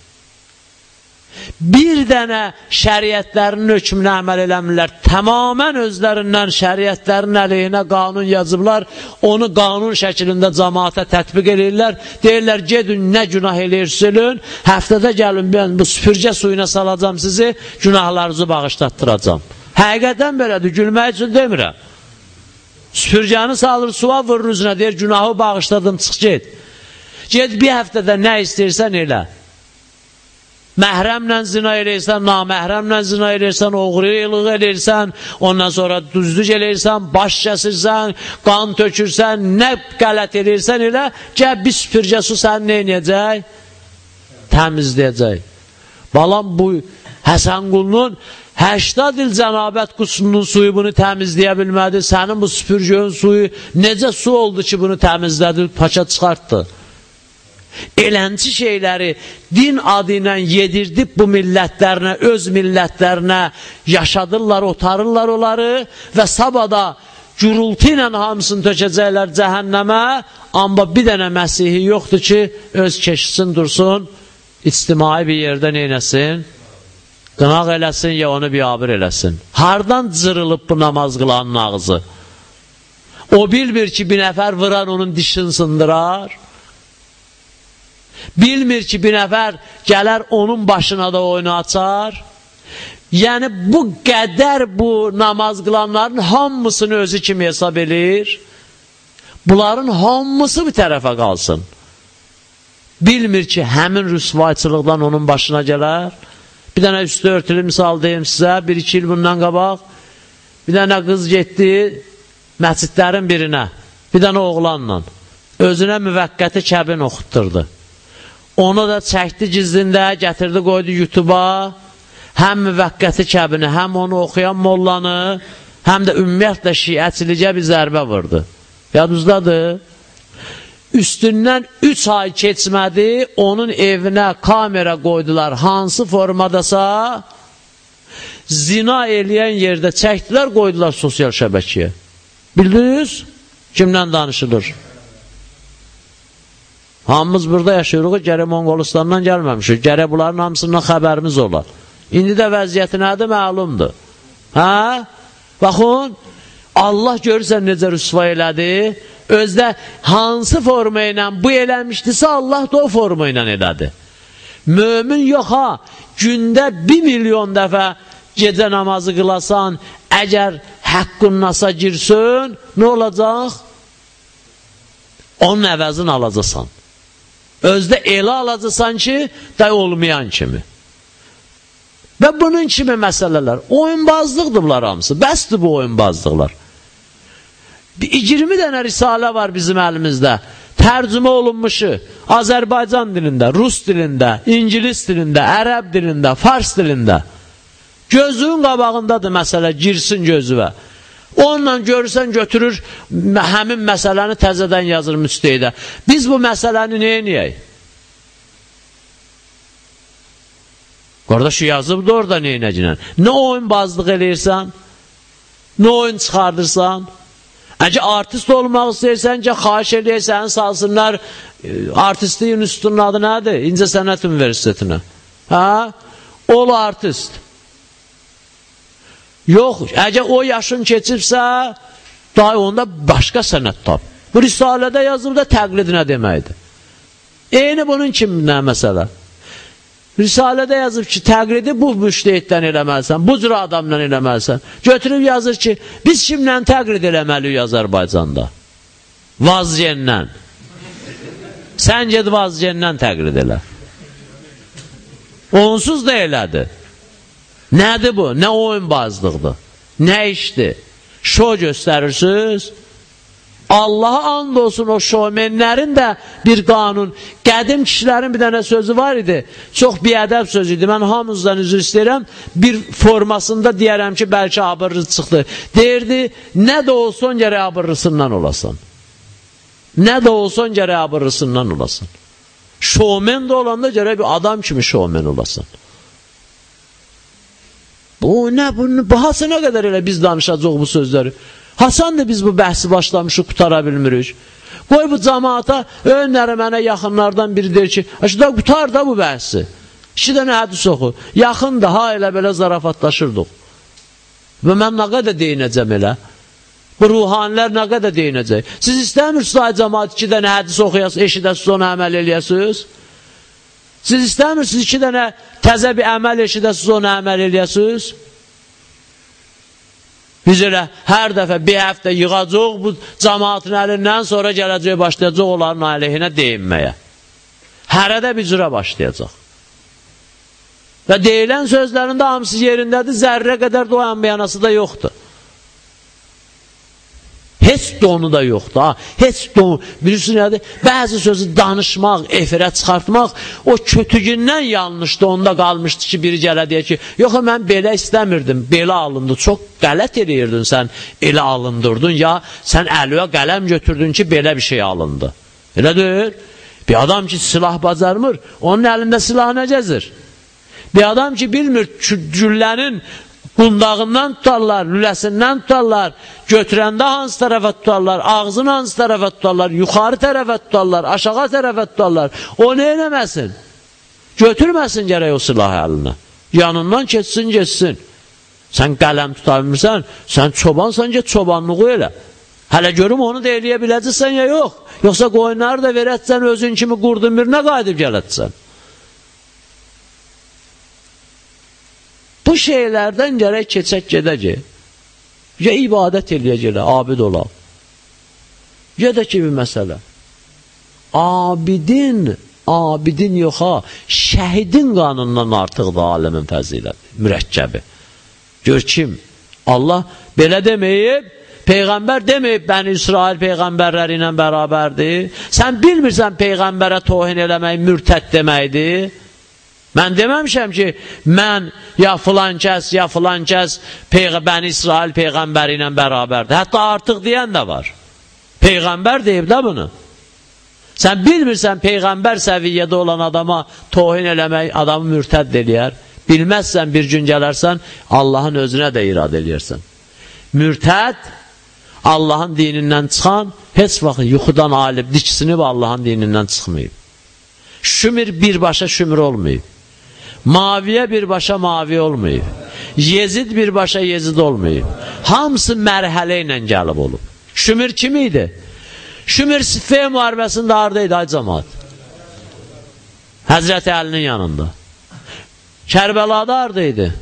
S1: bir dənə şəriətlərinin hökmünə əməl eləmirlər. Tamamən özlərindən şəriətlərin əleyhinə qanun yazıblar, onu qanun şəklində cəmaata tətbiq edirlər. Deyirlər, gedin, nə günah eləyirsin, həftədə gəlin, mən bu süpürgə suyuna salacam sizi, günahlarınızı bağışlatdıracam. Həqiqətən belədir, gülmək üçün demirəm. Süpürgəni salır, suva vurur üzünə, deyir, günahı bağışladım, çıx get. Ged bir həftədə nə istəyirsən elə məhrəmlə zina eləyirsən, naməhrəmlə zina eləyirsən, oğruluq eləyirsən, ondan sonra düzlük eləyirsən, baş kəsirsən, qan tökürsən, nə qələt eləyirsən elə, gəl bir süpürgə su səni nə eləyəcək? Təmizləyəcək. Balam bu Həsən Qulunun 80 il cənabət qusunun suyu bunu təmizləyə bilmədi. Sənin bu süpürgünün suyu necə su oldu ki, bunu təmizlədi, paça çıxartdı? Elənci şeyləri din adı ilə yedirdib bu millətlərinə, öz millətlərinə yaşadırlar, otarırlar onları və sabada gürültü ilə hamısını tökəcəklər cəhənnəmə, amma bir dənə Məsihi yoxdur ki, öz keşsin dursun, ictimai bir yerdə neynəsin? Qınaq eləsin, ya onu biabır eləsin. Hardan cırılıb bu namaz qılanın ağzı? O bilmir ki, bir nəfər vuran onun dişini sındırar. Bilmir ki, bir nəfər gələr onun başına da oyunu açar. Yəni, bu qədər bu namaz qılanların hamısını özü kimi hesab edir. Bunların hamısı bir tərəfə qalsın. Bilmir ki, həmin rüsvayçılıqdan onun başına gələr. Bir dənə üstü örtülü misal deyim sizə, bir-iki il bundan qabaq. Bir dənə qız getdi məscidlərin birinə, bir dənə oğlanla. Özünə müvəqqəti kəbin oxutturdu. Onu da çəkdi gizlində, gətirdi, qoydu YouTube-a. Həm müvəqqəti kəbini, həm onu oxuyan mollanı, həm də ümumiyyətlə şiəçilicə bir zərbə vurdu. Yadınızdadır? Üstündən 3 ay keçmədi, onun evinə kamera qoydular. Hansı formadasa zina eləyən yerdə çəkdilər, qoydular sosial şəbəkəyə. Bildiniz? Kimdən danışılır? Hamımız burada yaşayırıq, gərək Monqolistandan gəlməmişik. Gərək bunların hamısından xəbərimiz olar. İndi də vəziyyəti nədir? Məlumdur. Hə? Baxın, Allah görürsən necə rüsva elədi. Özdə hansı forma ilə bu eləmişdisə, Allah da o forma ilə elədi. Mömin yox ha, gündə bir milyon dəfə gecə namazı qılasan, əgər həqqün nasa girsin, nə olacaq? Onun əvəzini alacaqsan. Özdə elə alacaqsan ki, day olmayan kimi. Və bunun kimi məsələlər. Oyunbazlıqdır bunlar hamısı. Bəsdir bu oyunbazlıqlar. 20 dənə risalə var bizim əlimizdə. Tərcümə olunmuşu Azərbaycan dilində, Rus dilində, İngilis dilində, Ərəb dilində, Fars dilində. Gözünün qabağındadır məsələ, girsin gözüvə. Onunla görürsən, götürür, həmin məsələni təzədən yazır müsteydə. Biz bu məsələni neyə niyək? Qardaş yazıb da orada neynəcəksən? Nə oyun bazlıq eləyirsən? Nə oyun çıxardırsan? Əgər artist olmaq istəyirsən ki, xahiş eləyirsən, salsınlar e, artistliyin üstünün adı nədir? İncə Sənət Universitetinə. Hə? Ol artist. Yox, əgər o yaşın keçibsə, daha onda başqa sənət tap. Bu risalədə yazıb da təqlid nə deməkdir? Eyni bunun kimi nə məsələ? Risalədə yazıb ki, təqlidi bu müştehiddən eləməlisən, bu cür adamla eləməlisən. Götürüb yazır ki, biz kimlə təqlid eləməliyik Azərbaycanda? Vazgenlə. Sən ged vazgenlə təqlid elə. Onsuz da elədir. Nədir bu? Nə oyunbazlıqdır? Nə işdir? Şo göstərirsiniz? Allaha and olsun o şovmenlərin də bir qanun. Qədim kişilərin bir dənə sözü var idi. Çox biədəb söz idi. Mən hamınızdan üzr istəyirəm. Bir formasında deyərəm ki, bəlkə abırrı çıxdı. Deyirdi, nə də olsun gərək abırrısından olasan. Nə də olsun gərək abırrısından olasan. Şovmen də olanda gərək bir adam kimi şovmen olasan. Bu nə, bu, bahası nə qədər elə biz danışacaq bu sözləri. Hasandır biz bu bəhsi başlamışıq, qutara bilmirik. Qoy bu cəmaata, önləri mənə yaxınlardan biri deyir ki, da qutar da bu bəhsi. İki dənə hədis oxu. Yaxın daha elə belə zarafatlaşırdıq. Və mən nə qədər deyinəcəm elə? Bu ruhanilər nə qədər deyinəcək? Siz istəmirsiniz ay cəmaat iki dənə hədis oxuyasınız, eşidəsiniz, ona əməl eləyəsiniz? Siz istəmirsiniz iki dənə təzə bir əməl eşidəsiniz, ona əməl eləyəsiniz? Biz elə hər dəfə bir həftə yığacaq bu cəmaatın əlindən, sonra gələcək başlayacaq onların əleyhinə deyinməyə. Hərədə bir cürə başlayacaq. Və deyilən sözlərində hamısı yerindədir, zərrə qədər doyan beyanası da yoxdur. Heç donu da yoxdur. Ha? Heç donu. Bilirsiniz nədir? Bəzi sözü danışmaq, efirə çıxartmaq o kötüyündən yanlışdı. Onda qalmışdı ki, biri gələ deyə ki, yox, mən belə istəmirdim. Belə alındı. Çox qələt eləyirdin sən. Elə alındırdın. Ya sən əliyə qələm götürdün ki, belə bir şey alındı. Elə deyil. Bir adam ki, silah bacarmır, onun əlində silah nə gəzir? Bir adam ki, bilmir güllənin Qundağından tutarlar, lüləsindən tutarlar, götürəndə hansı tərəfə tutarlar, ağzını hansı tərəfə tutarlar, yuxarı tərəfə tutarlar, aşağı tərəfə tutarlar. O nə eləməsin? Götürməsin gərək o silah əlinə. Yanından keçsin, geçsin. Sən qələm tuta bilmirsən, sən çobansan, get çobanlığı elə. Hələ görüm onu da eləyə biləcəksən ya yox. Yoxsa qoyunları da verətsən, özün kimi qurdun birinə qayıdıb gələtsən. Bu şeylərdən gərək keçək gedəcək. Ya ibadət eləyəcək, abid olaq. Ya da ki bir məsələ. Abidin, abidin yox ha, şəhidin qanundan artıqdır aləmin fəziləti, mürəkkəbi. Gör kim? Allah belə deməyib, Peyğəmbər deməyib, bəni İsrail peyğəmbərləri ilə bərabərdir. Sən bilmirsən Peyğəmbərə tohin eləmək mürtəd deməkdir. Mən deməmişəm ki, mən ya filan kəs, ya filan kəs Peyğəmbər İsrail Peyğəmbəri ilə bərabərdir. Hətta artıq deyən də var. Peyğəmbər deyib də bunu. Sən bilmirsən Peyğəmbər səviyyədə olan adama tohin eləmək adamı mürtəd eləyər. Bilməzsən bir gün gələrsən, Allahın özünə də irad eləyərsən. Mürtəd, Allahın dinindən çıxan, heç vaxt yuxudan alib, diksinib Allahın dinindən çıxmayıb. Şümür birbaşa şümür olmayıb. Maviyə birbaşa mavi olmayıb. Yezid birbaşa Yezid olmayıb. Hamısı mərhələ ilə gəlib olub. Şümür kim idi? Şümür Siffeyə müharibəsində haradaydı ay cəmat? Həzrəti Əlinin yanında. Kərbəlada haradaydı?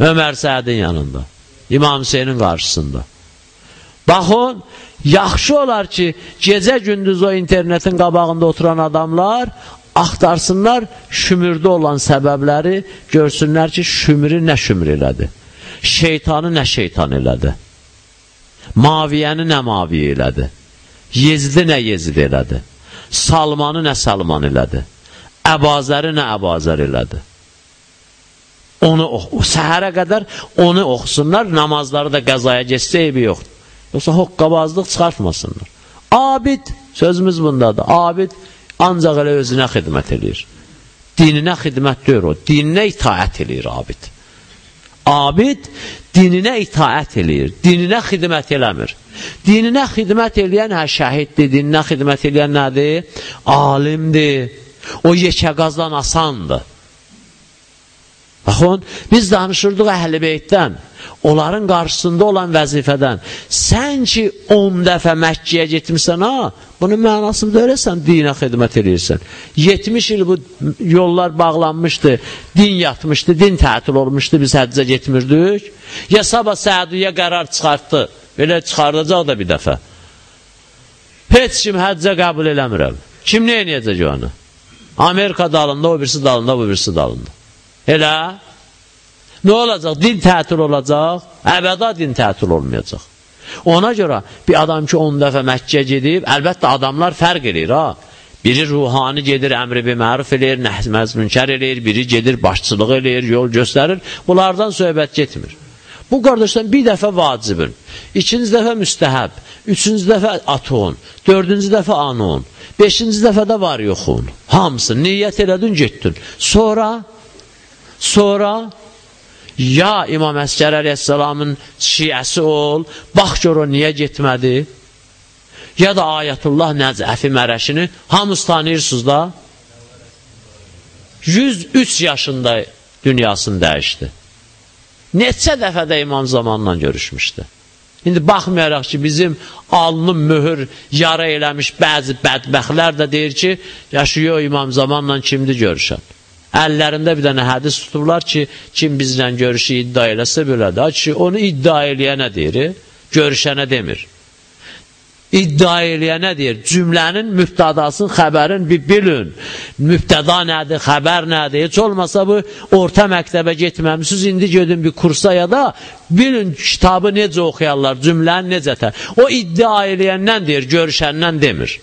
S1: Ömər Sədin yanında. İmam Hüseynin qarşısında. Baxın, yaxşı olar ki, gecə gündüz o internetin qabağında oturan adamlar axtarsınlar şümürdə olan səbəbləri, görsünlər ki, şümürü nə şümür elədi, şeytanı nə şeytan elədi, maviyəni nə maviyə elədi, yezidi nə yezid elədi, salmanı nə salman elədi, əbazəri nə əbazər elədi. Onu ox, səhərə qədər onu oxusunlar, namazları da qəzaya geçsə eybi yoxdur. Yoxsa hoqqabazlıq çıxartmasınlar. Abid, sözümüz bundadır, abid ancaq elə özünə xidmət edir. Dininə xidmət deyir o, dininə itaət edir abid. Abid dininə itaət eləyir, dininə xidmət eləmir. Dininə xidmət eləyən hə şəhiddir, dininə xidmət eləyən nədir? Alimdir, o yekə qazdan asandır. Baxın, biz danışırdıq əhl-i beytdən, onların qarşısında olan vəzifədən. Sən ki 10 dəfə Məkkəyə getmirsən, ha, bunun mənasını da öyrəsən, dinə xidmət edirsən. 70 il bu yollar bağlanmışdı, din yatmışdı, din tətil olmuşdu, biz həccə getmirdik. Ya sabah Səduyə qərar çıxartdı, belə çıxardacaq da bir dəfə. Heç kim həccə qəbul eləmirəm. Kim nə eləyəcək onu? Amerika dalında, o birisi dalında, bu birisi dalında. Elə? Nə olacaq? Din tətil olacaq, əbəda din tətil olmayacaq. Ona görə bir adam ki 10 dəfə Məkkə gedib, əlbəttə adamlar fərq edir ha. Biri ruhani gedir, əmri bir məruf eləyir, nəhməz münkər eləyir, biri gedir, başçılıq eləyir, yol göstərir. Bunlardan söhbət getmir. Bu qardaşdan bir dəfə vacibin, ikinci dəfə müstəhəb, üçüncü dəfə atun, dördüncü dəfə anun, beşinci dəfə də var yoxun. Hamısı niyyət elədin, getdin. Sonra Sonra ya İmam Əskər əleyhissalamın şiəsi ol, bax gör o niyə getmədi? Ya da Ayətullah Nəcəfi Mərəşini hamız tanıyırsınız da? 103 yaşında dünyasını dəyişdi. Neçə dəfə də imam zamanla görüşmüşdü. İndi baxmayaraq ki, bizim alnı mühür yara eləmiş bəzi bədbəxtlər də deyir ki, yaşıyor imam zamanla kimdir görüşən. Əllərində bir dənə hədis tutublar ki, kim bizlə görüşü iddia eləsə belədir. Ki, onu iddia eləyənə deyir, görüşənə demir. İddia eləyənə deyir, cümlənin müftədasını, xəbərin bir bilin. Müftəda nədir, xəbər nədir? Heç olmasa bu orta məktəbə getməmişsiniz, indi gedin bir kursa ya da bilin kitabı necə oxuyarlar, cümləni necə tə. O iddia eləyəndən deyir, görüşəndən demir.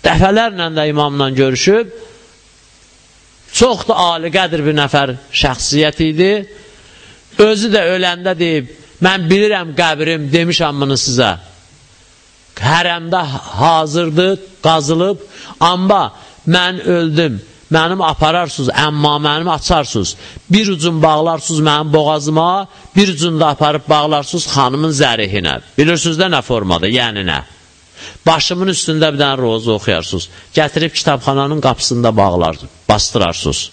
S1: Dəfələrlə də imamla görüşüb, Çox da ali qədir bir nəfər şəxsiyyət idi. Özü də öləndə deyib, mən bilirəm qəbrim, demişəm bunu sizə. Hərəmdə hazırdır, qazılıb, amma mən öldüm, mənim apararsınız, əmma mənim açarsınız. Bir ucun bağlarsınız mənim boğazıma, bir ucunu da aparıb bağlarsınız xanımın zərihinə. Bilirsiniz də nə formada, yəni nə? Başımın üstündə bir dənə rozu oxuyarsınız. Gətirib kitabxananın qapısında bağlar, bastırarsınız.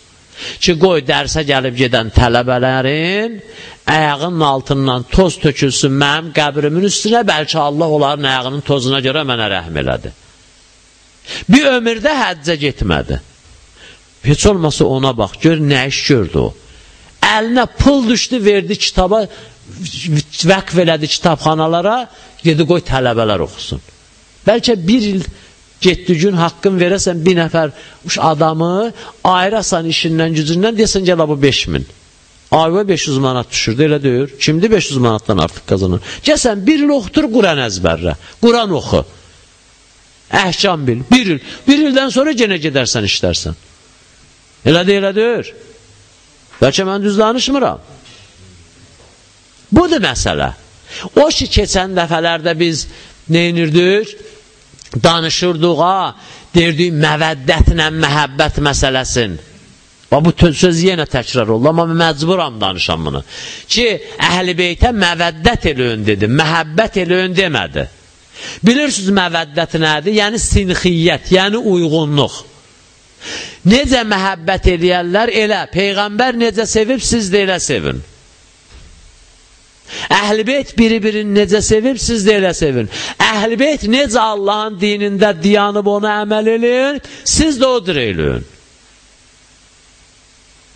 S1: Ki, qoy dərsə gəlib gedən tələbələrin əyağının altından toz tökülsün mənim qəbrimin üstünə, bəlkə Allah onların əyağının tozuna görə mənə rəhm elədi. Bir ömürdə həccə getmədi. Heç olmasa ona bax, gör nə iş gördü o. Əlinə pul düşdü, verdi kitaba, vəqf elədi kitabxanalara, dedi qoy tələbələr oxusun. Bəlkə bir il getdi gün haqqın verəsən bir nəfər adamı ayırasan işindən, gücündən, desən gəl bu 5 min. Ayva 500 manat düşürdü, elə deyir. Kimdir 500 manatdan artıq qazanır? Gəsən bir il oxutur, Quran əzbərlə. Quran oxu. Əhkam bil. Bir il. Bir ildən sonra genə gedərsən, işlərsən. Elə deyil, elə deyir. Bəlkə mən düz danışmıram. Budur məsələ. O ki, keçən dəfələrdə biz neynirdik? Danışırdıq, ha, deyirdik məvəddətlə məhəbbət məsələsin. Və bu söz yenə təkrar oldu, amma məcburam danışam bunu. Ki, əhl-i beytə məvəddət eləyün dedi, məhəbbət eləyün demədi. Bilirsiniz məvəddət nədir? Yəni sinxiyyət, yəni uyğunluq. Necə məhəbbət eləyərlər, elə. Peyğəmbər necə sevib, siz də elə sevin. Əhl-i beyt biri-birini necə sevib, siz də elə sevin. Əhl-i beyt necə Allahın dinində diyanıb ona əməl edin, siz də odur eləyin.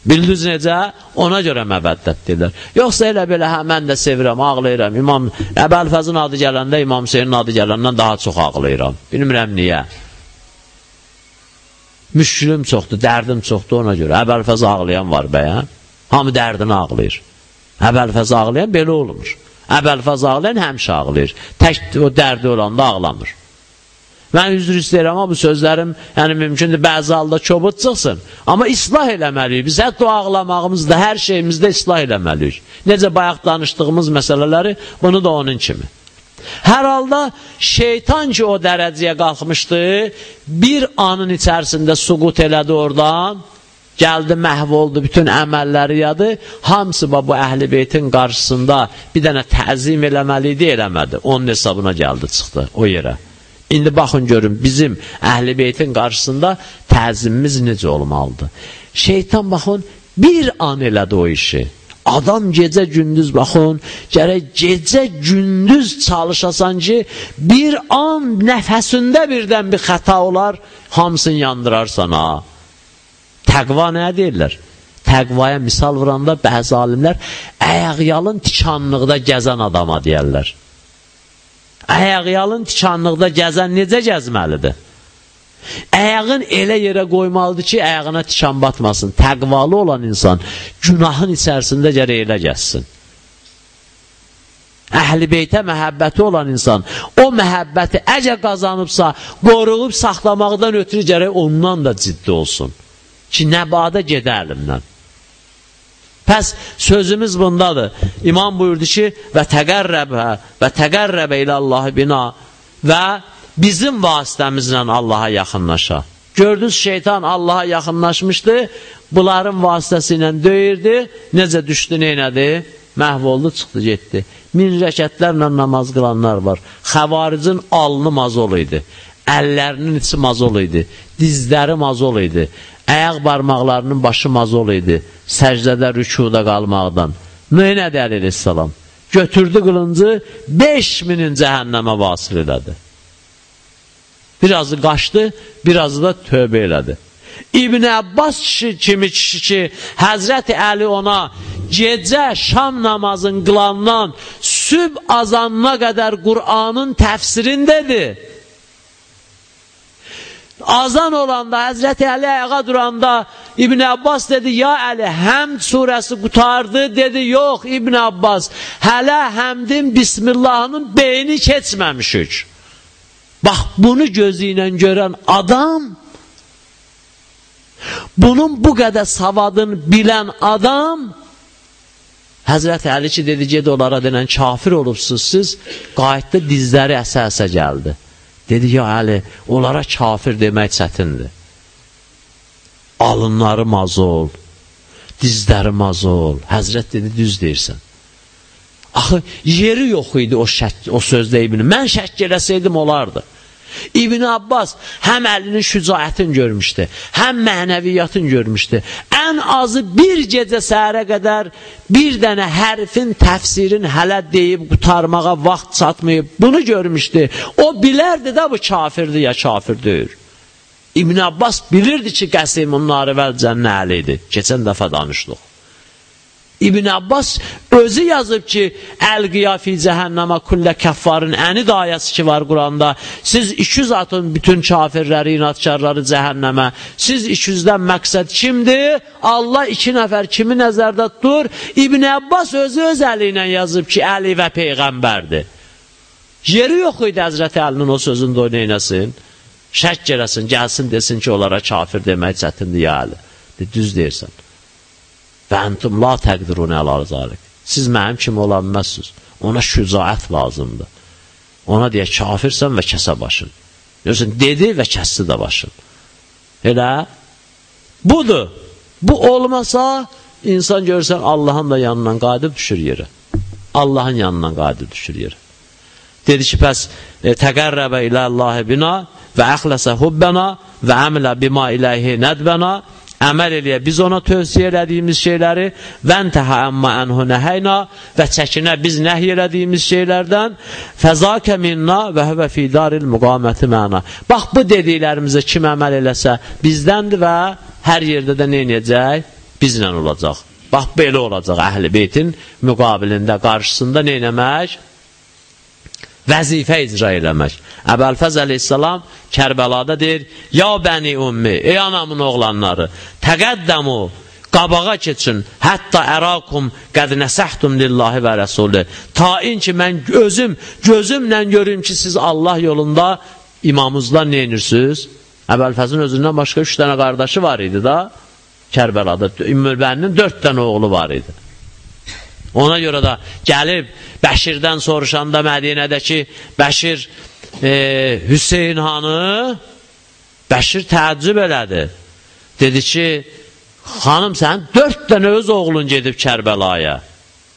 S1: Bildiniz necə? Ona görə məbəddət deyirlər. Yoxsa elə belə, hə, mən də sevirəm, ağlayıram. İmam Əbəlfəzin adı gələndə, İmam Hüseynin adı gələndən daha çox ağlayıram. Bilmirəm niyə. Müşkülüm çoxdur, dərdim çoxdur ona görə. Əbəlfəz ağlayan var bəyən. Hamı dərdini ağlayır. Əbəlfəz ağlayan belə olmur. Əbəlfəz ağlayan həmişə ağlayır. Tək o dərdi olanda ağlamır. Mən üzr istəyirəm, amma bu sözlərim yəni mümkündür, bəzi halda çobud çıxsın. Amma islah eləməliyik. Biz hətta ağlamağımızda, hər şeyimizdə islah eləməliyik. Necə bayaq danışdığımız məsələləri, bunu da onun kimi. Hər halda şeytan ki o dərəcəyə qalxmışdı, bir anın içərisində suqut elədi oradan, gəldi, məhv oldu, bütün əməlləri yadı, hamısı bu əhl-i beytin qarşısında bir dənə təzim eləməli idi, eləmədi. Onun hesabına gəldi, çıxdı o yerə. İndi baxın görün, bizim əhl-i beytin qarşısında təzimimiz necə olmalıdır. Şeytan baxın, bir an elədi o işi. Adam gecə gündüz baxın, gərək gecə gündüz çalışasan ki, bir an nəfəsində birdən bir xəta olar, hamısını yandırarsan ha. Təqva nə deyirlər? Təqvaya misal vuranda bəzi alimlər əyəqyalın tikanlıqda gəzən adama deyərlər. Əyəqyalın tikanlıqda gəzən necə gəzməlidir? Əyağın elə yerə qoymalıdır ki, əyağına tikan batmasın. Təqvalı olan insan günahın içərisində gərək elə gəzsin. Əhl-i beytə məhəbbəti olan insan o məhəbbəti əcə qazanıbsa, qoruyub saxlamaqdan ötürü gərək ondan da ciddi olsun. Ki, nəbada gedə əlimdən. Pəs sözümüz bundadır. İmam buyurdu ki, və təqərrəbə və təqərrəbə ilə Allahı bina və bizim vasitəmizlə Allaha yaxınlaşa. Gördünüz, şeytan Allaha yaxınlaşmışdı, bunların vasitəsi ilə döyürdü, necə düşdü, neynədi? Məhv oldu, çıxdı, getdi. Min rəkətlərlə namaz qılanlar var. Xəvaricin alnı mazol idi, əllərinin içi mazol idi, dizləri mazol idi, əyaq barmaqlarının başı mazol idi, səcdədə, rükuda qalmaqdan. Neynədi əleyhissalam? Götürdü qılıncı, 5000-in cəhənnəmə vasil elədi. Birazı qaçdı, birazı da tövbə elədi. İbn Abbas kişi kimi kişi ki, Həzrəti Əli ona gecə şam namazın qılandan süb azanına qədər Qur'anın təfsirindədir. Azan olanda, Həzrəti Əli ayağa duranda İbn Abbas dedi, ya Əli, həmd surəsi qutardı, dedi, yox İbn Abbas, hələ həmdin Bismillahının beyni keçməmişik. Bax, bunu gözü ilə görən adam, bunun bu qədər savadını bilən adam, Həzrət Əli ki, dedi, ged onlara denən, kafir olubsuz siz, qayıtdı, dizləri əsə-əsə gəldi. Dedi, ya Əli, onlara kafir demək çətindir. Alınları mazol, dizləri mazol. Həzrət dedi, düz deyirsən. Axı, yeri yox idi o, şək, o sözdə İbn. Mən şək eləsəydim olardı. İbn Abbas həm əlinin şücaətini görmüşdü, həm mənəviyyatını görmüşdü. Ən azı bir gecə səhərə qədər bir dənə hərfin təfsirin hələ deyib qutarmağa vaxt çatmayıb. Bunu görmüşdü. O bilərdi də bu kafirdir ya kafir deyil. İbn Abbas bilirdi ki, Qəsim Nari vəl Cənnəli idi. Keçən dəfə danışdıq. İbn Abbas özü yazıb ki, Əl-qiya fi cəhənnəmə kullə kəffarın əni dayəsi ki var Quranda. Siz 200 atın bütün kafirləri, inatkarları cəhənnəmə. Siz 200-dən məqsəd kimdir? Allah iki nəfər kimi nəzərdə tutur? İbn Abbas özü öz əli ilə yazıb ki, Əli və Peyğəmbərdir. Yeri yox idi Həzrəti Əlinin o sözündə o neynəsin? Şək gələsin, gəlsin desin ki, onlara kafir demək çətindir ya Əli. De, düz deyirsən. Və əntum la təqdirun əlar zalik. Siz mənim kimi ola bilməzsiniz. Ona şücaət lazımdır. Ona deyə kafirsən və kəsə başın. Görürsən, dedi və kəsdi də başın. Elə? Budur. Bu olmasa, insan görürsən, Allahın da yanından qayıdıb düşür yerə. Allahın yanından qayıdıb düşür yerə. Dedi ki, bəs e, təqərrəbə ilə Allahi bina və əxləsə hubbena və əmilə bima iləyhi nədbəna əməl eləyə. Biz ona tövsiyə elədiyimiz şeyləri vəntəhə əmmə ənhu nəhəyna və çəkinə biz nəhy elədiyimiz şeylərdən fəzakə minna və həvə fidaril müqaməti məna. Bax, bu dediklərimizə kim əməl eləsə bizdəndir və hər yerdə də neynəyəcək? Bizlə olacaq. Bax, belə olacaq əhl-i beytin müqabilində, qarşısında neynəmək? Vəzifə icra eləmək. Əbəlfəz əleyhissalam Kərbəlada deyir, Ya bəni ummi, ey anamın oğlanları, təqəddəmu, qabağa keçin, hətta ərakum qəd nəsəhtum lillahi və rəsulü. Tain ki, mən özüm, gözümlə görüm ki, siz Allah yolunda imamınızla neyinirsiniz? Əbəlfəzin özündən başqa üç dənə qardaşı var idi da, Kərbəlada. İmmülbəninin dörd dənə oğlu var idi. Ona görə də gəlib Bəşirdən soruşanda Mədinədəki Bəşir e, Hüseyin hanı Bəşir təəccüb elədi. Dedi ki, xanım sən dörd dənə öz oğlun gedib Kərbəlaya.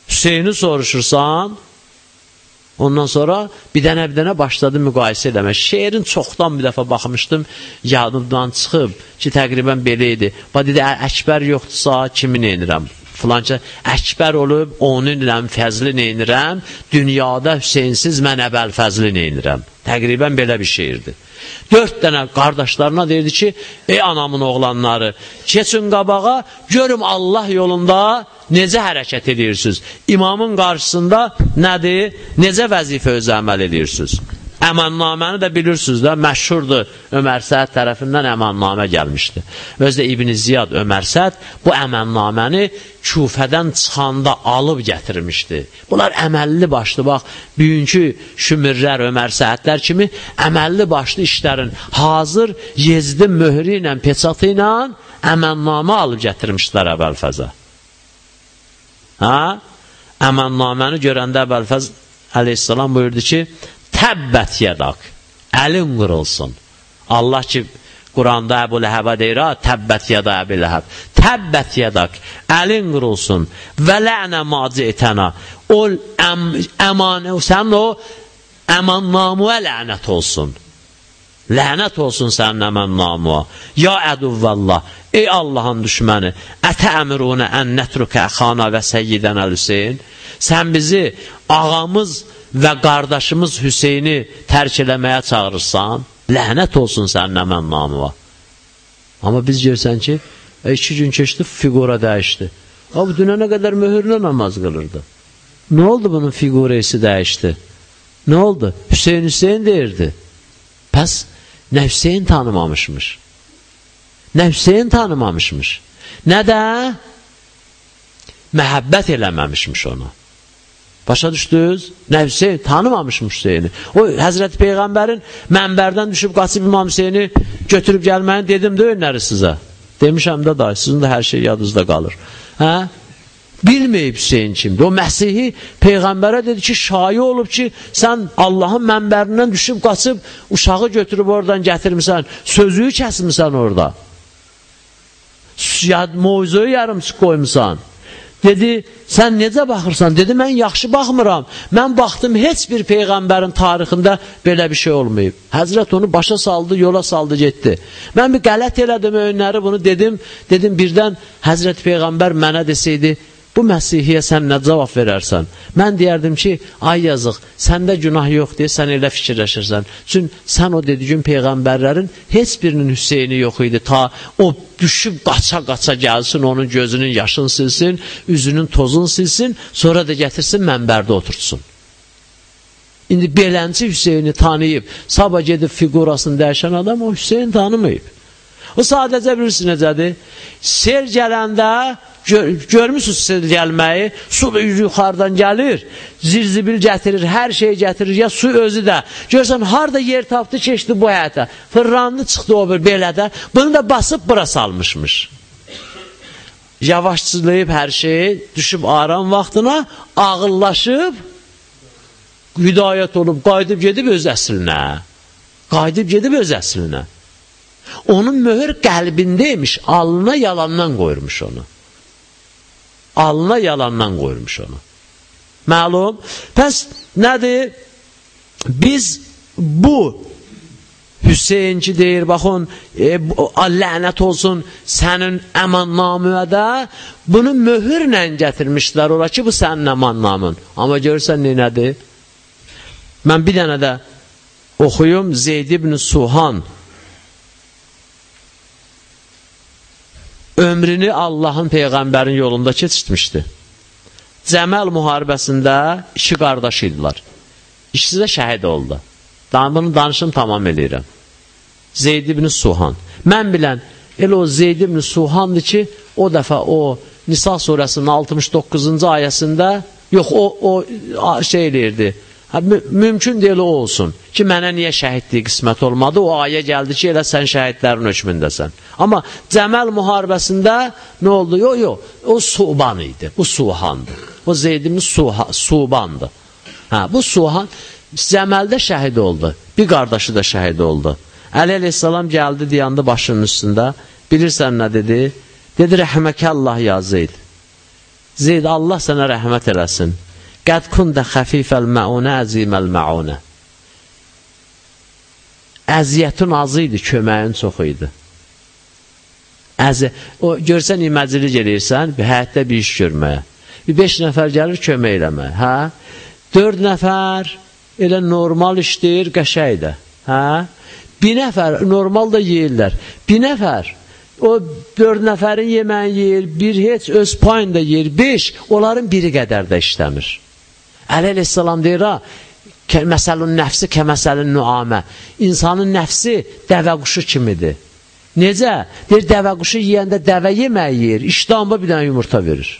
S1: Hüseyini soruşursan, Ondan sonra bir dənə bir dənə başladı müqayisə eləmək. Şeirin çoxdan bir dəfə baxmışdım, yadımdan çıxıb ki, təqribən belə idi. Ba dedi, Əkbər yoxdursa, kimi neynirəm? Filanca əkbər olub, onun ilə fəzli neynirəm, dünyada Hüseynsiz mən əbəl fəzli neynirəm. Təqribən belə bir şeyirdir. Dörd dənə qardaşlarına deyirdi ki, ey anamın oğlanları, keçin qabağa, görüm Allah yolunda necə hərəkət edirsiniz. İmamın qarşısında nədir, necə vəzifə özə əməl edirsiniz. Əmannaməni də bilirsiniz də, məşhurdur. Ömər Səhət tərəfindən əmannamə gəlmişdi. Özdə İbn Ziyad Ömər Səhət bu əmannaməni Küfədən çıxanda alıb gətirmişdi. Bunlar əməlli başlı, bax, bugünkü şümirlər, Ömər Səhətlər kimi əməlli başlı işlərin hazır Yezdin möhrü ilə, peçatı ilə əmannamə alıb gətirmişdilər Əbəlfəzə. Hə? Əmannaməni görəndə Əbəlfəz əleyhissalam buyurdu ki, təbbət yədak, əlin qırılsın. Allah ki, Quranda Əbu Ləhəbə deyir, təbbət yəda Əbu Ləhəb, təbbət yədak, əlin qırılsın və lə'nə maci etənə, o əm, əmanə, sənin o əmannamuə lənət olsun. Lənət olsun sənin əmən namuğa. Ya əduvvallah, ey Allahın düşməni, ətə əmrunə ən nətrükə əxana və səyyidən əl-Hüseyin, sən bizi ağamız və qardaşımız Hüseyni tərk eləməyə çağırırsan, lənət olsun sənin əmən namıva. Amma biz görsən ki, e, iki gün keçdi, fiqura dəyişdi. Abi, dünənə qədər möhürlə namaz qılırdı. Nə oldu bunun fiquresi dəyişdi? Nə oldu? Hüseyin Hüseyin deyirdi. Pəs, nə Hüseyin tanımamışmış. Nə Hüseyin tanımamışmış. Nə də məhəbbət eləməmişmiş ona. Başa düşdünüz? Nə Hüseyin? Tanımamışım Hüseyini. O Həzrəti Peyğəmbərin mənbərdən düşüb qaçıb İmam Hüseyini götürüb gəlməyini dedim də önləri sizə. Demişəm də day, sizin də hər şey yadınızda qalır. Hə? Bilməyib Hüseyin kimdir. O Məsihi Peyğəmbərə dedi ki, şayi olub ki, sən Allahın mənbərindən düşüb qaçıb uşağı götürüb oradan gətirmirsən, sözüyü kəsmirsən orada. Yad, moizöyu yarımçıq qoymusan. Dedi, sən necə baxırsan? Dedi, mən yaxşı baxmıram. Mən baxdım, heç bir Peyğəmbərin tarixində belə bir şey olmayıb. Həzrət onu başa saldı, yola saldı, getdi. Mən bir qələt elədim önləri bunu dedim. Dedim, birdən Həzrət Peyğəmbər mənə desəydi, Bu Məsihiyə sən nə cavab verərsən? Mən deyərdim ki, ay yazıq, səndə günah yox deyə sən elə fikirləşirsən. Çünki sən o dediyin peyğəmbərlərin heç birinin Hüseyni yox idi. Ta o düşüb qaça-qaça gəlsin, onun gözünün yaşını silsin, üzünün tozunu silsin, sonra da gətirsin mənbərdə oturtsun. İndi belənci Hüseyni tanıyıb, sabah gedib fiqurasını dəyişən adam o Hüseyin tanımayıb. O sadəcə bilirsiniz necədir? Sel gələndə Gör, görmüsünüz siz gəlməyi, su yuxarıdan gəlir, zirzibil gətirir, hər şey gətirir, ya su özü də. Görsən, harada yer tapdı, keçdi bu həyətə, fırranlı çıxdı o bir belədə, bunu da basıb bura salmışmış. Yavaşçılayıb hər şeyi, düşüb aram vaxtına, ağıllaşıb, hidayət olub, qayıdıb gedib öz əslinə. Qayıdıb gedib öz əslinə. Onun möhür qəlbindəymiş, alnına yalandan qoyurmuş onu alına yalandan qoyurmuş onu. Məlum. Pəs nədir? Biz bu Hüseynci deyir, baxın, e, lənət olsun sənin əmannamüədə bunu möhürlə gətirmişlər ora ki, bu sənin əmannamın. Amma görürsən neynədir? Mən bir dənə də oxuyum Zeyd ibn Suhan ömrünü Allahın Peyğəmbərin yolunda keçirtmişdi. Cəməl müharibəsində iki qardaş idilər. İkisi də şəhid oldu. Bunu danışım tamam eləyirəm. Zeyd ibn Suhan. Mən bilən, elə o Zeyd ibn Suhandır ki, o dəfə o Nisa surəsinin 69-cu ayəsində, yox, o, o şey eləyirdi, mü mümkün deyil o olsun ki, mənə niyə şəhidliyi qismət olmadı, o ayə gəldi ki, elə sən şəhidlərin hökmündəsən. Amma Cəməl müharibəsində nə oldu? Yox, yox, o Suban idi, bu Suhandır. O Zeyd ibn Suha, Subandır. Hə, bu Suhan Cəməldə şəhid oldu, bir qardaşı da şəhid oldu. Əli əleyhissalam gəldi, dayandı başının üstündə. Bilirsən nə dedi? Dedi, rəhməkəllah ya Zeyd. Zeyd, Allah sənə rəhmət eləsin. Qəd kundə xəfifəl məunə əziməl məunə. Əziyyətin azı idi, köməyin çox idi. Əzi o görsən iməcili gəlirsən, bir həyətdə bir iş görməyə. Bir 5 nəfər gəlir kömək eləməyə, hə? 4 nəfər elə normal işləyir, qəşəkdir, hə? Bir nəfər normal da yeyirlər. Bir nəfər o dörd nəfərin yeməyi yeyir, bir heç öz payında yeyir, beş, onların biri qədər də işləmir. Əli əleyhissalam deyir, məsəlun nəfsi kəməsəlin nuamə. İnsanın nəfsi dəvə quşu kimidir. Necə? Deyir, dəvə quşu yeyəndə dəvə yeməyi yeyir, iştahında bir dənə yumurta verir.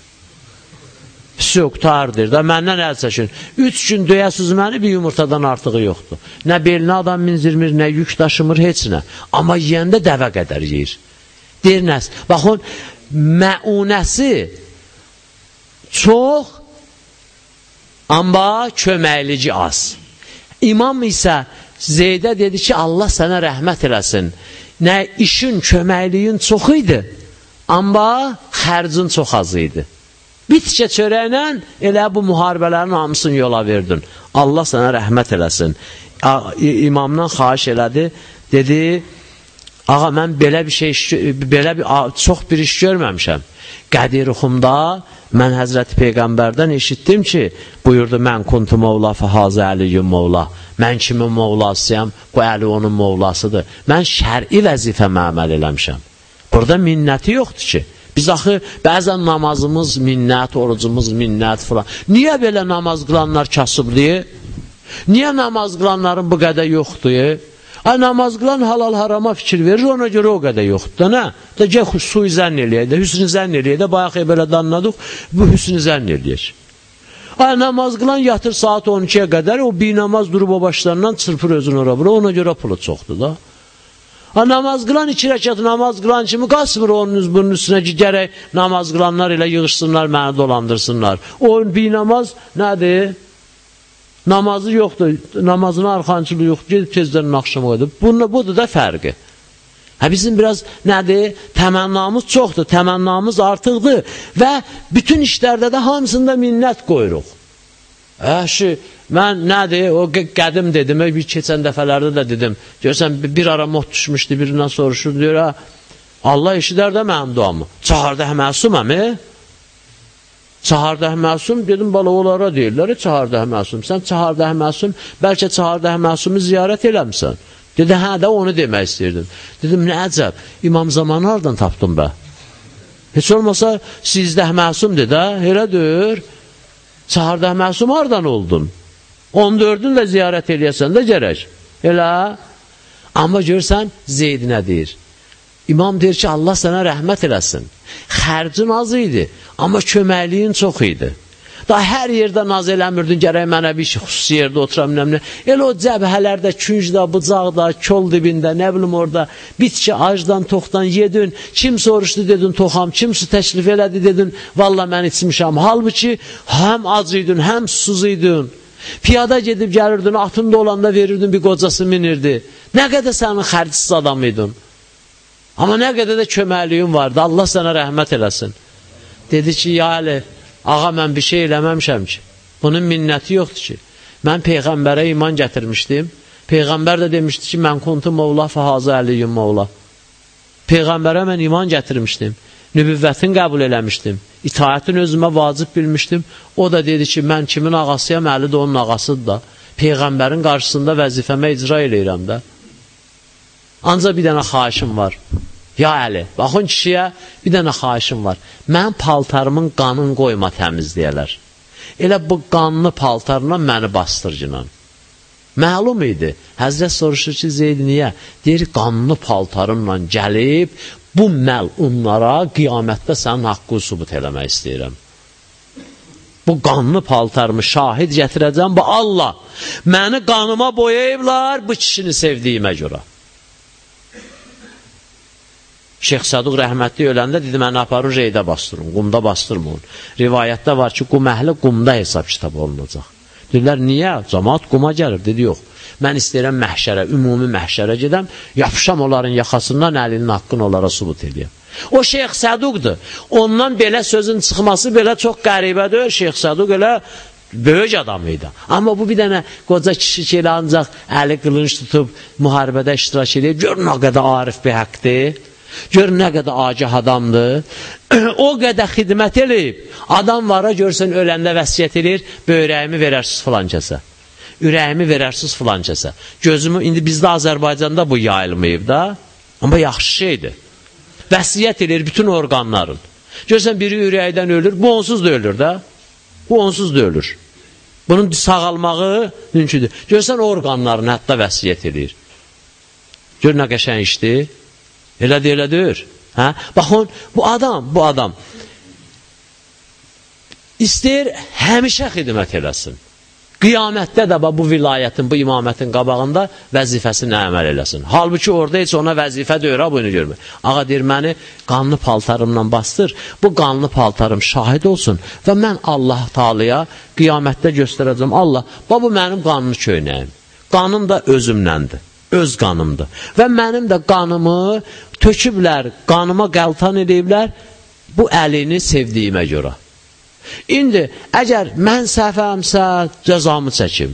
S1: Pisi qurtardır da, məndən əl çəkin. Üç gün döyəsiz məni bir yumurtadan artığı yoxdur. Nə belinə adam minzirmir, nə yük daşımır, heç nə. Amma yiyəndə dəvə qədər yeyir. Deyir nəs. Baxın, məunəsi çox, amma köməklici az. İmam isə Zeydə dedi ki, Allah sənə rəhmət eləsin. Nə işin, köməkliyin çox idi, amma xərcin çox az idi. Bitcə çörəklə elə bu müharibələrin hamısını yola verdin. Allah sənə rəhmət eləsin. İmamdan xahiş elədi, dedi, ağa mən belə bir şey, belə bir, çox bir iş görməmişəm. Qədir ruhumda mən Həzrəti Peyğəmbərdən eşitdim ki, buyurdu, mən kuntu Mevla fəhazə əliyyün Mevla. Mən kimin Mevlasıyam, bu əli onun Mevlasıdır. Mən şəri vəzifəmə əməl eləmişəm. Burada minnəti yoxdur ki. Biz axı bəzən namazımız minnət, orucumuz minnət filan. Niyə belə namaz qılanlar kasıbdır? Niyə namaz qılanların bu qədər yoxdur? Ay namaz qılan halal harama fikir verir, ona görə o qədər yoxdur da, nə? Da gəl suyu zənn eləyək də, hüsnü zənn eləyək də, bayaq belə danladıq, bu hüsnü zənn eləyək. Ay namaz qılan yatır saat 12-yə qədər, o bir namaz durub o başlarından çırpır özünü ora bura, ona görə pulu çoxdur da. Ha, namaz qılan iki rəkat namaz qılan kimi qaçmır onun bunun üstünə ki, gərək namaz qılanlar ilə yığışsınlar, məni dolandırsınlar. O bir namaz nədir? Namazı yoxdur, namazın arxançılığı yoxdur, gedib tezdən axşama qoydu. Bunun, budur da fərqi. Hə, bizim biraz nədir? Təmənnamız çoxdur, təmənnamız artıqdır və bütün işlərdə də hamısında minnət qoyuruq. Əşi, mən nədir, o qədim dedim, bir keçən dəfələrdə də dedim, görsən, bir ara mod düşmüşdü, birindən soruşur, deyir, ha, Allah eşidər də mənim duamı. Çaharda məsuməm, e? Çaharda məsum, dedim, bala onlara deyirlər, çaharda məsum. Sən çaharda məsum, bəlkə çaharda məsumu ziyarət eləmsən. Dedi, hə də onu demək istəyirdim. Dedim, nə əcəb, imam zamanı hardan tapdım bə? Heç olmasa sizdə məsumdur da, elə deyir. Çaharda məsum hardan oldun? 14-ün də ziyarət eləyəsən də gərək. Elə. Amma görsən, Zeyd nə deyir? İmam deyir ki, Allah sənə rəhmət eləsin. Xərcin az idi, amma köməkliyin çox idi. Da hər yerdə naz eləmirdin, gərək mənə bir xüsusi yerdə oturam, nə Elə o cəbhələrdə, küncdə, bucaqda, kol dibində, nə bilim orada, bitki, acdan, toxdan yedin, kim soruşdu dedin, toxam, kim su təklif elədi dedin, valla mən içmişəm. Halbuki, həm ac idin, həm susuz idin. Piyada gedib gəlirdin, atında olanda verirdin, bir qocası minirdi. Nə qədər sənin xərcsiz adam idin. Amma nə qədər də köməkliyin vardı, Allah sənə rəhmət eləsin. Dedi ki, ya Əli, Ağa, mən bir şey eləməmişəm ki. Bunun minnəti yoxdur ki. Mən Peyğəmbərə iman gətirmişdim. Peyğəmbər də demişdi ki, mən kuntu Mevla fəhazı əliyyum Mevla. Peyğəmbərə mən iman gətirmişdim. Nübüvvətin qəbul eləmişdim. İtaətin özümə vacib bilmişdim. O da dedi ki, mən kimin ağasıyam, əli də onun ağasıdır da. Peyğəmbərin qarşısında vəzifəmə icra eləyirəm də. Ancaq bir dənə xaişim var. Ya Əli, baxın kişiyə bir dənə xaişim var. Mən paltarımın qanın qoyma təmizləyələr. Elə bu qanlı paltarla məni bastırcınan. Məlum idi. Həzrət soruşur ki, Zeyd niyə? Deyir, qanlı paltarımla gəlib, bu məlunlara qiyamətdə sənin haqqı subut eləmək istəyirəm. Bu qanlı paltarımı şahid gətirəcəm, bu Allah. Məni qanıma boyayıblar bu kişini sevdiyimə görə. Şeyx Saduq rəhmətli öləndə dedi, məni aparın reydə bastırın, qumda bastırmayın. Rivayətdə var ki, qum əhli qumda hesab kitab olunacaq. Dedilər, niyə? Cəmaat quma gəlir. Dedi, yox. Mən istəyirəm məhşərə, ümumi məhşərə gedəm, yapışam onların yaxasından əlinin haqqını onlara subut edəyəm. O Şeyx Səduqdur. Ondan belə sözün çıxması belə çox qəribədir. Şeyx Səduq elə böyük adam idi. Amma bu bir dənə qoca kişi ki, elə ancaq əli qılınç tutub müharibədə iştirak edir. Gör nə qədər arif bir həqqdir. Gör nə qədər agah adamdır. o qədər xidmət eləyib. Adam vara görsən öləndə vəsiyyət edir, böyrəyimi verərsiz filan kəsə. Ürəyimi verərsiz filan kəsə. Gözümü, indi bizdə Azərbaycanda bu yayılmayıb da. Amma yaxşı şeydir. Vəsiyyət edir bütün orqanların. Görsən biri ürəkdən ölür, bu onsuz da ölür da. Bu onsuz da ölür. Bunun sağalmağı mümkündür. Görsən orqanlarını hətta vəsiyyət edir. Gör nə qəşəng işdir. Elədir, elədir. Hə? Baxın, bu adam, bu adam istəyir həmişə xidmət eləsin. Qiyamətdə də bu vilayətin, bu imamətin qabağında vəzifəsini əməl eləsin. Halbuki orada heç ona vəzifə deyir, bunu görmür. Ağa deyir, məni qanlı paltarımla bastır, bu qanlı paltarım şahid olsun və mən Allah talıya qiyamətdə göstərəcəm. Allah, bu mənim qanlı köynəyim. Qanım da özümləndir öz qanımdır. Və mənim də qanımı töküblər, qanıma qəltan ediblər bu əlini sevdiyimə görə. İndi, əgər mən səhvəmsə, cəzamı çəkim.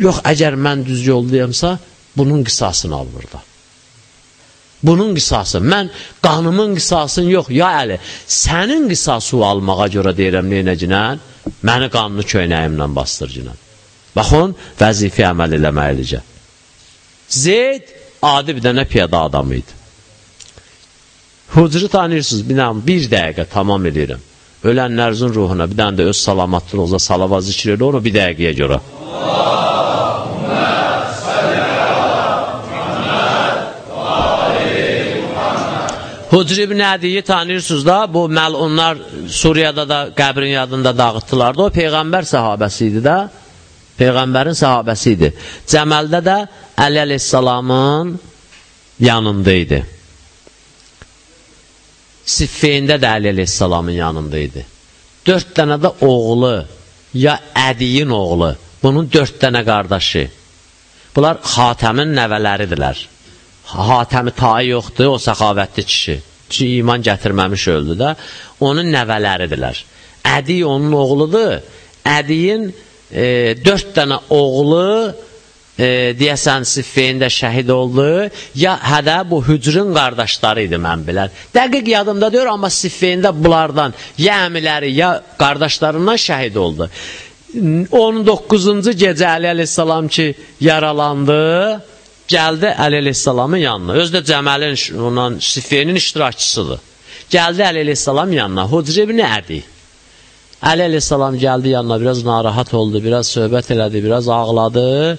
S1: Yox, əgər mən düz yoldayamsa, bunun qisasını alır da. Bunun qisası, mən qanımın qisasını yox, ya əli, sənin qisası almağa görə deyirəm neynəcinən, məni qanını köynəyimlə bastırcinən. Baxın, vəzifi əməl eləməyilicə. Zeyd adi bir dənə piyada adam idi. Hucru tanıyırsınız, bir, dənə, bir dəqiqə tamam edirəm. Ölənlərinizin ruhuna bir dənə də öz salamatlığınıza salava zikr edir, onu bir dəqiqəyə görə. Hucr ibn Ədiyi tanıyırsınız da, bu məlunlar Suriyada da qəbrin yadında dağıtdılar da, o Peyğəmbər səhabəsi idi də. Peyğəmbərin sahabəsi idi. Cəməldə də Əli əleyhissalamın yanında idi. Siffeyində də Əli əleyhissalamın yanında idi. Dörd dənə də oğlu, ya Ədiyin oğlu, bunun dörd dənə qardaşı. Bunlar Hatəmin nəvələridirlər. Hatəmi tayı yoxdur, o səxavətli kişi. Ki, iman gətirməmiş öldü də, onun nəvələridirlər. Ədi onun oğludur. Ədiyin e, dörd dənə oğlu e, deyəsən siffeyində şəhid oldu, ya hədə bu hücrün qardaşları idi mən bilən. Dəqiq yadımda deyir, amma siffeyində bunlardan ya əmiləri, ya qardaşlarından şəhid oldu. 19-cu gecə Əli əleyhissalam ki, yaralandı, gəldi Əli əleyhissalamın yanına. Özü də Cəməlin, ondan siffeyinin iştirakçısıdır. Gəldi Əli əleyhissalam yanına, Hucr ibn Ədi. Əli əleyhissalam gəldi yanına, biraz narahat oldu, biraz söhbət elədi, biraz ağladı.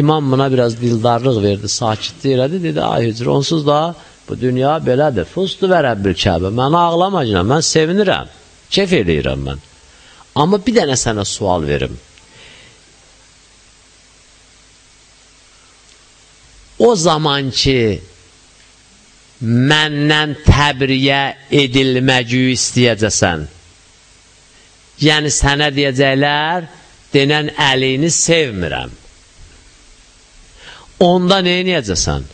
S1: İmam buna biraz dildarlıq verdi, sakitlik elədi, dedi, ay hücr, onsuz da bu dünya belədir. Fustu və Rəbbil Kəbə, mən ağlamacına, mən sevinirəm, kef eləyirəm mən. Amma bir dənə sənə sual verim. O zaman ki, məndən təbriyə edilməci istəyəcəsən, Yəni sənə deyəcəklər, denən əlini sevmirəm. Onda nə edəcəksən?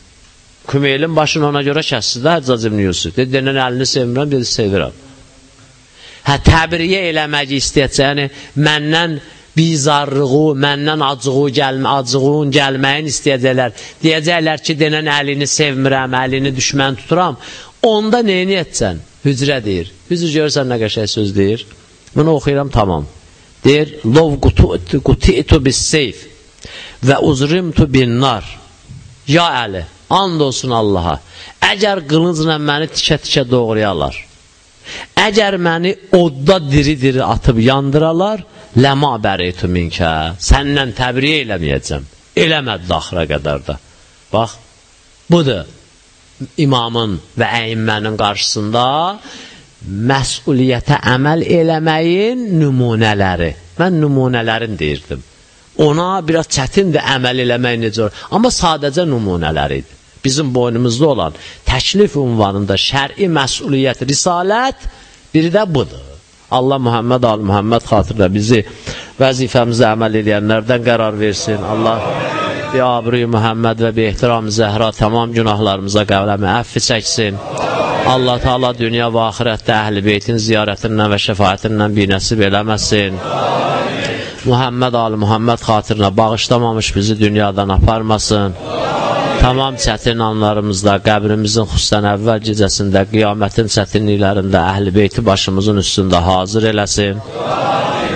S1: Kümeylin başını ona görə kəsdi də Həccac ibn Yusuf. Dedi, denən əlini sevmirəm, dedi, sevirəm. Hə, təbriyə eləmək istəyəcək, yəni məndən bizarlığı, məndən acığı gəlmə, acığın gəlməyin istəyəcəklər. Deyəcəklər ki, denən əlini sevmirəm, əlini düşmən tuturam. Onda nə edəcəksən? Hücrə deyir. Hücr görürsən nə qəşəng söz deyir. Bunu oxuyuram, tamam. Deyir, lov quti'tu bis seyf və uzrimtu bin nar. Ya Əli, and olsun Allaha, əgər qılıncla məni tikə-tikə doğrayarlar, əgər məni odda diri-diri atıb yandıralar, ləma bəreytu minkə, səndən təbriyə eləməyəcəm. Eləmədi axıra qədər də. Bax, budur imamın və əyimmənin qarşısında məsuliyyətə əməl eləməyin nümunələri. Mən nümunələrin deyirdim. Ona biraz çətindir əməl eləmək necə olur. Amma sadəcə nümunələridir. Bizim boynumuzda olan təklif ünvanında şəri məsuliyyət, risalət biri də budur. Allah Muhammed al Muhammed xatırda bizi vəzifəmizə əməl edənlərdən qərar versin. Allah bi abri Muhammed və bi ehtiram Zəhra tamam günahlarımıza qəvləmi əffi çəksin. Allah Taala dünya və axirətdə əhl-i beytin ziyarətindən və şəfaətindən bir nəsib eləməsin. Muhammed al Muhammed xatirinə bağışlamamış bizi dünyadan aparmasın. Tamam çətin anlarımızda, qəbrimizin xüsusən əvvəl gecəsində, qiyamətin çətinliklərində əhl-i beyti başımızın üstündə hazır eləsin.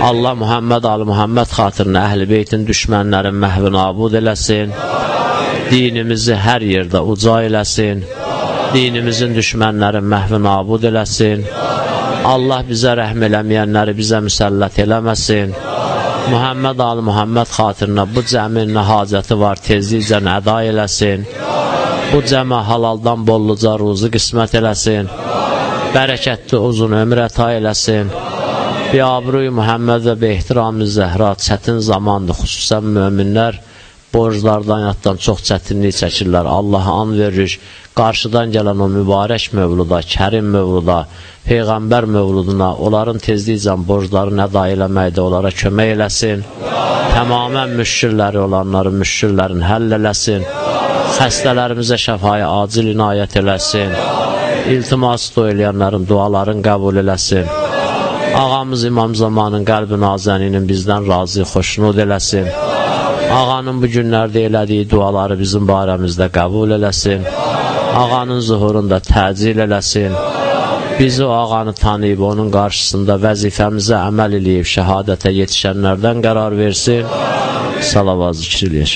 S1: Allah Muhammed Ali Muhammed xatirinə əhl-i beytin düşmənlərin məhvi nabud eləsin. Dinimizi hər yerdə uca eləsin. Dinimizin düşmənlərin məhvi nabud eləsin. Allah bizə rəhm eləməyənləri bizə müsəllət eləməsin. Muhammed al Muhammed xatirinə bu cəmin nə hacəti var tezlikcə əda eləsin. Bu cəmə halaldan bolluca ruzu qismət eləsin. Bərəkətli uzun ömür əta eləsin. Biabruy Muhammed və behtiramı Zəhra çətin zamandır, xüsusən möminlər borclardan, yatdan çox çətinlik çəkirlər. Allaha an veririk, qarşıdan gələn o mübarək mövluda, kərim mövluda, Peyğəmbər mövluduna, onların tezliklə borclarını əda eləməkdə onlara kömək eləsin. Tamamən müşkilləri olanları müşkillərin həll eləsin. Xəstələrimizə şəfayı acil inayət eləsin. İltimas eləyənlərin dualarını qəbul eləsin. Ağamız İmam Zamanın qəlbi nazəninin bizdən razı, xoşnud eləsin. Ağanın bu günlərdə elədiyi duaları bizim barəmizdə qəbul eləsin. Ağanın zuhurunda təcil eləsin. Bizi o ağanı tanıyıb onun qarşısında vəzifəmizə əməl eləyib şəhadətə yetişənlərdən qərar versin. Salavat zikr eləyək.